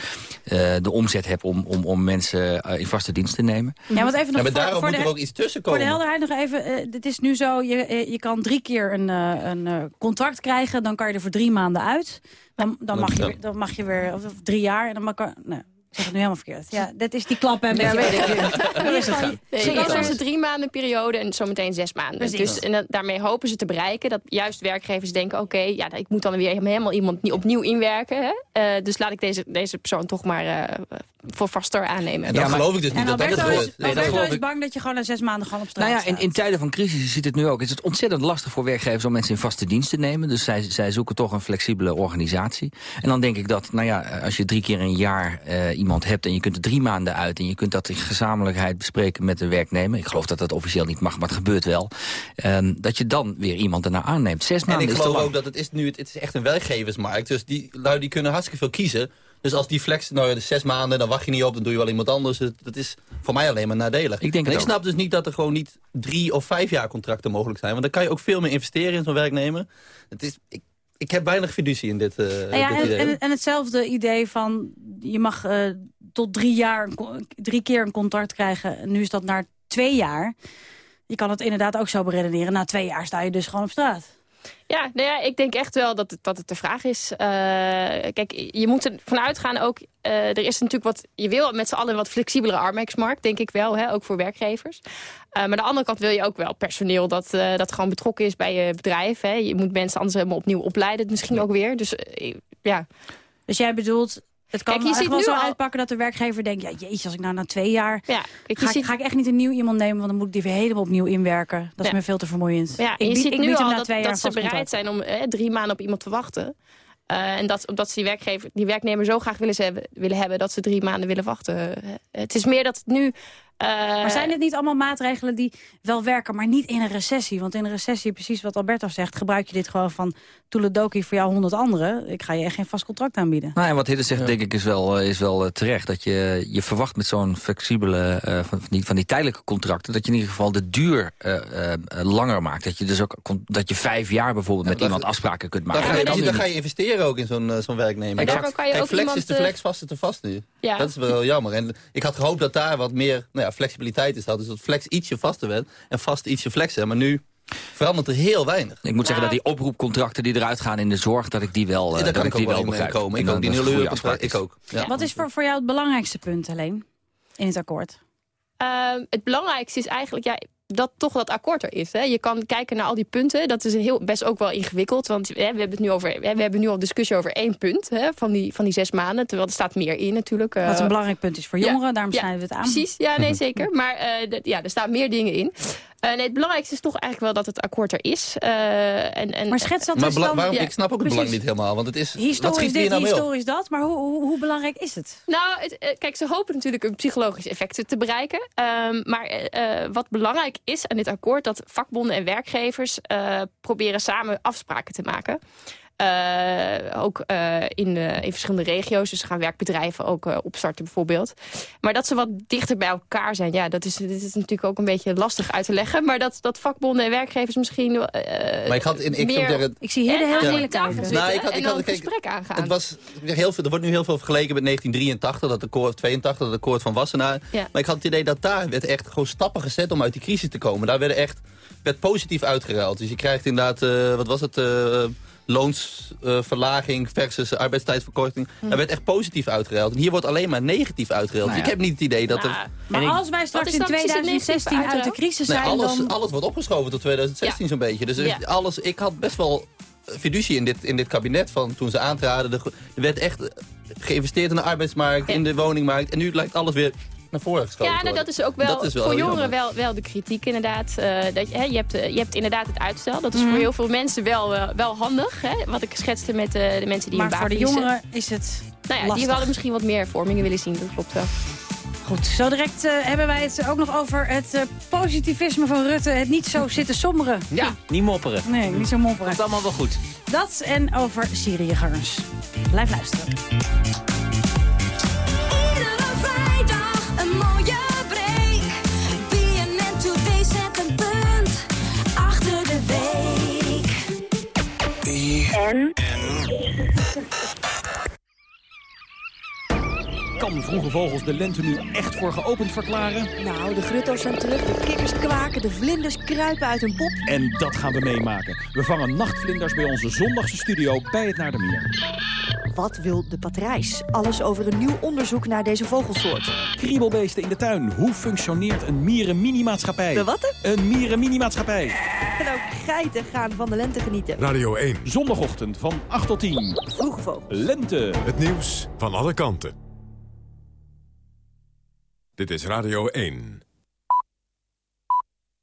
eh, de omzet hebt om, om, om mensen eh, in vaste dienst te nemen. Ja, want even nog Ja, maar voor, daarom voor moet de, er ook iets tussen Voor de komen. helderheid nog even. eh, het is nu zo, je, je kan drie keer een, eh, een contract krijgen. Dan kan je er voor drie maanden uit. Dan, dan, mag, je, dan mag je weer, of, drie jaar. En dan mag ik zeg het nu helemaal verkeerd. Ja, dit is die klap hè, met Ja, weet ik. Zeker. kan zoals een drie maanden periode en zometeen zes maanden. Precies. Dus en dat- daarmee hopen ze te bereiken dat juist werkgevers denken... oké, ja, ik moet dan weer helemaal iemand opnieuw inwerken. Hè? Eh, dus laat ik deze, deze persoon toch maar eh, voor vaster aannemen. En dat geloof ik dus En niet. Dat Alberto, is. Nee, dat geloof is ik. bang dat je gewoon na zes maanden gewoon op straat Nou ja, in, in tijden van crisis ziet het nu ook. Is het ontzettend lastig voor werkgevers om mensen in vaste dienst te nemen. Dus zij, zij zoeken toch een flexibele organisatie. En dan denk ik dat, nou ja, als je drie keer een jaar eh, iemand hebt... en je kunt er drie maanden uit en je kunt dat in gezamenlijkheid bespreken met de werknemer. Ik geloof dat dat officieel niet mag, maar het gebeurt wel. ehm, dat je dan weer iemand ernaar aanneemt. Zes En maanden ik is te geloof ook dat het is nu het, het is echt een werkgeversmarkt. Dus die lui die kunnen hartstikke veel kiezen. Dus als die flex, nou ja, de zes maanden, dan wacht je niet op, dan doe je wel iemand anders. Dat is voor mij alleen maar nadelig. Ik denk en ik ook. snap dus niet dat er gewoon niet drie of vijf jaar contracten mogelijk zijn. Want dan kan je ook veel meer investeren in zo'n werknemer. Het is, ik, ik heb weinig fiducie in dit, eh Nou ja, dit en, idee. en, en hetzelfde idee van je mag eh, tot drie jaar drie keer een contract krijgen. En nu is dat naar twee jaar. Je kan het inderdaad ook zo beredeneren. Na twee jaar sta je dus gewoon op straat. Ja, nou ja, ik denk echt wel dat het, dat het de vraag is. Eh, kijk, je moet ervan uitgaan ook... eh, er is natuurlijk wat... Je wil met z'n allen een wat flexibelere arbeidsmarkt, denk ik wel. Hè, ook voor werkgevers. Eh, maar aan de andere kant wil je ook wel personeel dat, eh, dat gewoon betrokken is bij je bedrijf. Hè. Je moet mensen anders helemaal opnieuw opleiden, misschien ook weer. Dus ja... Dus jij bedoelt, het kan Kijk, je ziet wel nu zo al- uitpakken dat de werkgever denkt... ja, jeetje, als ik nou na twee jaar... Ja, kijk, ga, ziet- ga ik echt niet een nieuw iemand nemen... want dan moet ik die weer helemaal opnieuw inwerken. Dat is Ja. me veel te vermoeiend. Ja, en ik je bied- ziet ik nu al dat, dat ze bereid zijn om eh, drie maanden op iemand te wachten. Eh, en dat, omdat ze die, werkgever, die werknemer zo graag willen, ze hebben, willen hebben... dat ze drie maanden willen wachten. Eh, Het is meer dat het nu... eh, Maar zijn dit niet allemaal maatregelen die wel werken, maar niet in een recessie? Want in een recessie, precies wat Alberto zegt... gebruik je dit gewoon van toeledoki voor jou honderd anderen. Ik ga je echt geen vast contract aanbieden. Nou, en wat Hidde zegt, denk ik, is wel, eh, is wel eh, terecht. Dat je, je verwacht met zo'n flexibele, eh, van, van, die, van die tijdelijke contracten... dat je in ieder geval de duur langer maakt. Dat je dus ook dat je vijf jaar bijvoorbeeld met dan- iemand afspraken kunt Dan maken. ga, je, dan, ga je investeren ook in zo'n zo'n werknemer. Kan je Kijk, ook flex iemand, is de flex, vast is de vast nu. Ja. Dat is wel jammer. En ik had gehoopt dat daar wat meer nou ja, flexibiliteit is. Dus dat flex ietsje vaster werd en vast ietsje flexen. Maar nu verandert er heel weinig. Ik moet zeggen dat die oproepcontracten die eruit gaan in de zorg... dat ik die wel, eh, daar kan dat ik die ook wel begrijp. komen. En Ik ook, die dat nul contract. Ik ook. Ja. Wat is voor, voor jou het belangrijkste punt alleen in het akkoord? Ehm, het belangrijkste is eigenlijk ja, dat toch dat akkoord er is. Hè. Je kan kijken naar al die punten. Dat is heel, best ook wel ingewikkeld. Want hè, we, hebben het nu over, hè, we hebben nu al discussie over één punt hè, van, die, van die zes maanden. Terwijl er staat meer in natuurlijk. Wat Eh, een belangrijk punt is voor ja, jongeren, daarom ja, snijden we het aan. Precies, ja, nee, (laughs) zeker. Maar eh, ja, er staan meer dingen in. Eh, nee, het belangrijkste is toch eigenlijk wel dat het akkoord er is. Eh, en, en, Maar schets dat Maar dus dan... waarom, ja, ik snap ook het belang niet helemaal. Want het is, Historisch dit, nou op? historisch dat. Maar hoe, hoe, hoe belangrijk is het? Nou, het, eh, kijk, ze hopen natuurlijk een psychologisch effect te bereiken. Ehm, maar wat belangrijk is aan dit akkoord... dat vakbonden en werkgevers eh, proberen samen afspraken te maken. Eh, ook eh, in, in verschillende regio's. Dus gaan werkbedrijven ook eh, opstarten bijvoorbeeld. Maar dat ze wat dichter bij elkaar zijn. Ja, dat is, dit is natuurlijk ook een beetje lastig uit te leggen. Maar dat, dat vakbonden en werkgevers misschien eh Maar ik had in- ik meer... zeggen- Ik zie heel aan moeilijk die tafel zitten Nou, ik had- ik had- een kijk, gesprek aangaan. Het was, heel veel, er wordt nu heel veel vergeleken met 1983, dat akkoord, 82, dat akkoord van Wassenaar. Ja. Maar ik had het idee dat daar werd echt gewoon stappen gezet om uit die crisis te komen. Daar werden echt, werd positief uitgeruild. Dus je krijgt inderdaad, eh, wat was het, eh loonsverlaging versus arbeidstijdverkorting. Hm. Daar werd echt positief uitgeruild. En hier wordt alleen maar negatief uitgeruild. Nou ja. Ik heb niet het idee dat Nou, er... Maar als wij straks in dan precies het 2016 negatieve uit de crisis Nee, zijn, alles, dan... alles wordt opgeschoven tot 2016 zo'n beetje. Dus Ja. alles, ik had best wel fiducie in dit, in dit kabinet van toen ze aantraden. Er, er werd echt geïnvesteerd in de arbeidsmarkt, Ja. in de woningmarkt. En nu lijkt alles weer naar voren geschoven Ja, nou, dat is ook wel, is voor jongeren wel, wel de kritiek inderdaad. eh, dat je, hè, je, hebt, eh, je hebt inderdaad het uitstel. Dat is Mhm. voor heel veel mensen wel, eh, wel handig. Hè, wat ik schetste met eh, de mensen die Maar baan voor de jongeren is het Nou ja, lastig. die hadden misschien wat meer vormingen willen zien. Dat klopt wel. Goed, zo direct hebben wij het ook nog over het positivisme van Rutte. Het niet zo zitten somberen. Ja, niet mopperen. Nee, niet zo mopperen. Het allemaal wel goed. Dat en over Syriëgangers. Blijf luisteren. En? Kan Vroege Vogels de lente nu echt voor geopend verklaren? Nou, de grutto's zijn terug, de kikkers kwaken, de vlinders kruipen uit hun pop. En dat gaan we meemaken. We vangen nachtvlinders bij onze zondagse studio bij het Naardermeer. Wat wil de patrijs? Alles over een nieuw onderzoek naar deze vogelsoort. Kriebelbeesten in de tuin. Hoe functioneert een mierenminimaatschappij? De wat? Een mierenminimaatschappij. En ook geiten gaan van de lente genieten. Radio 1. Zondagochtend van 8 tot 10. Vroege vogels. Lente. Het nieuws van alle kanten. Dit is Radio 1.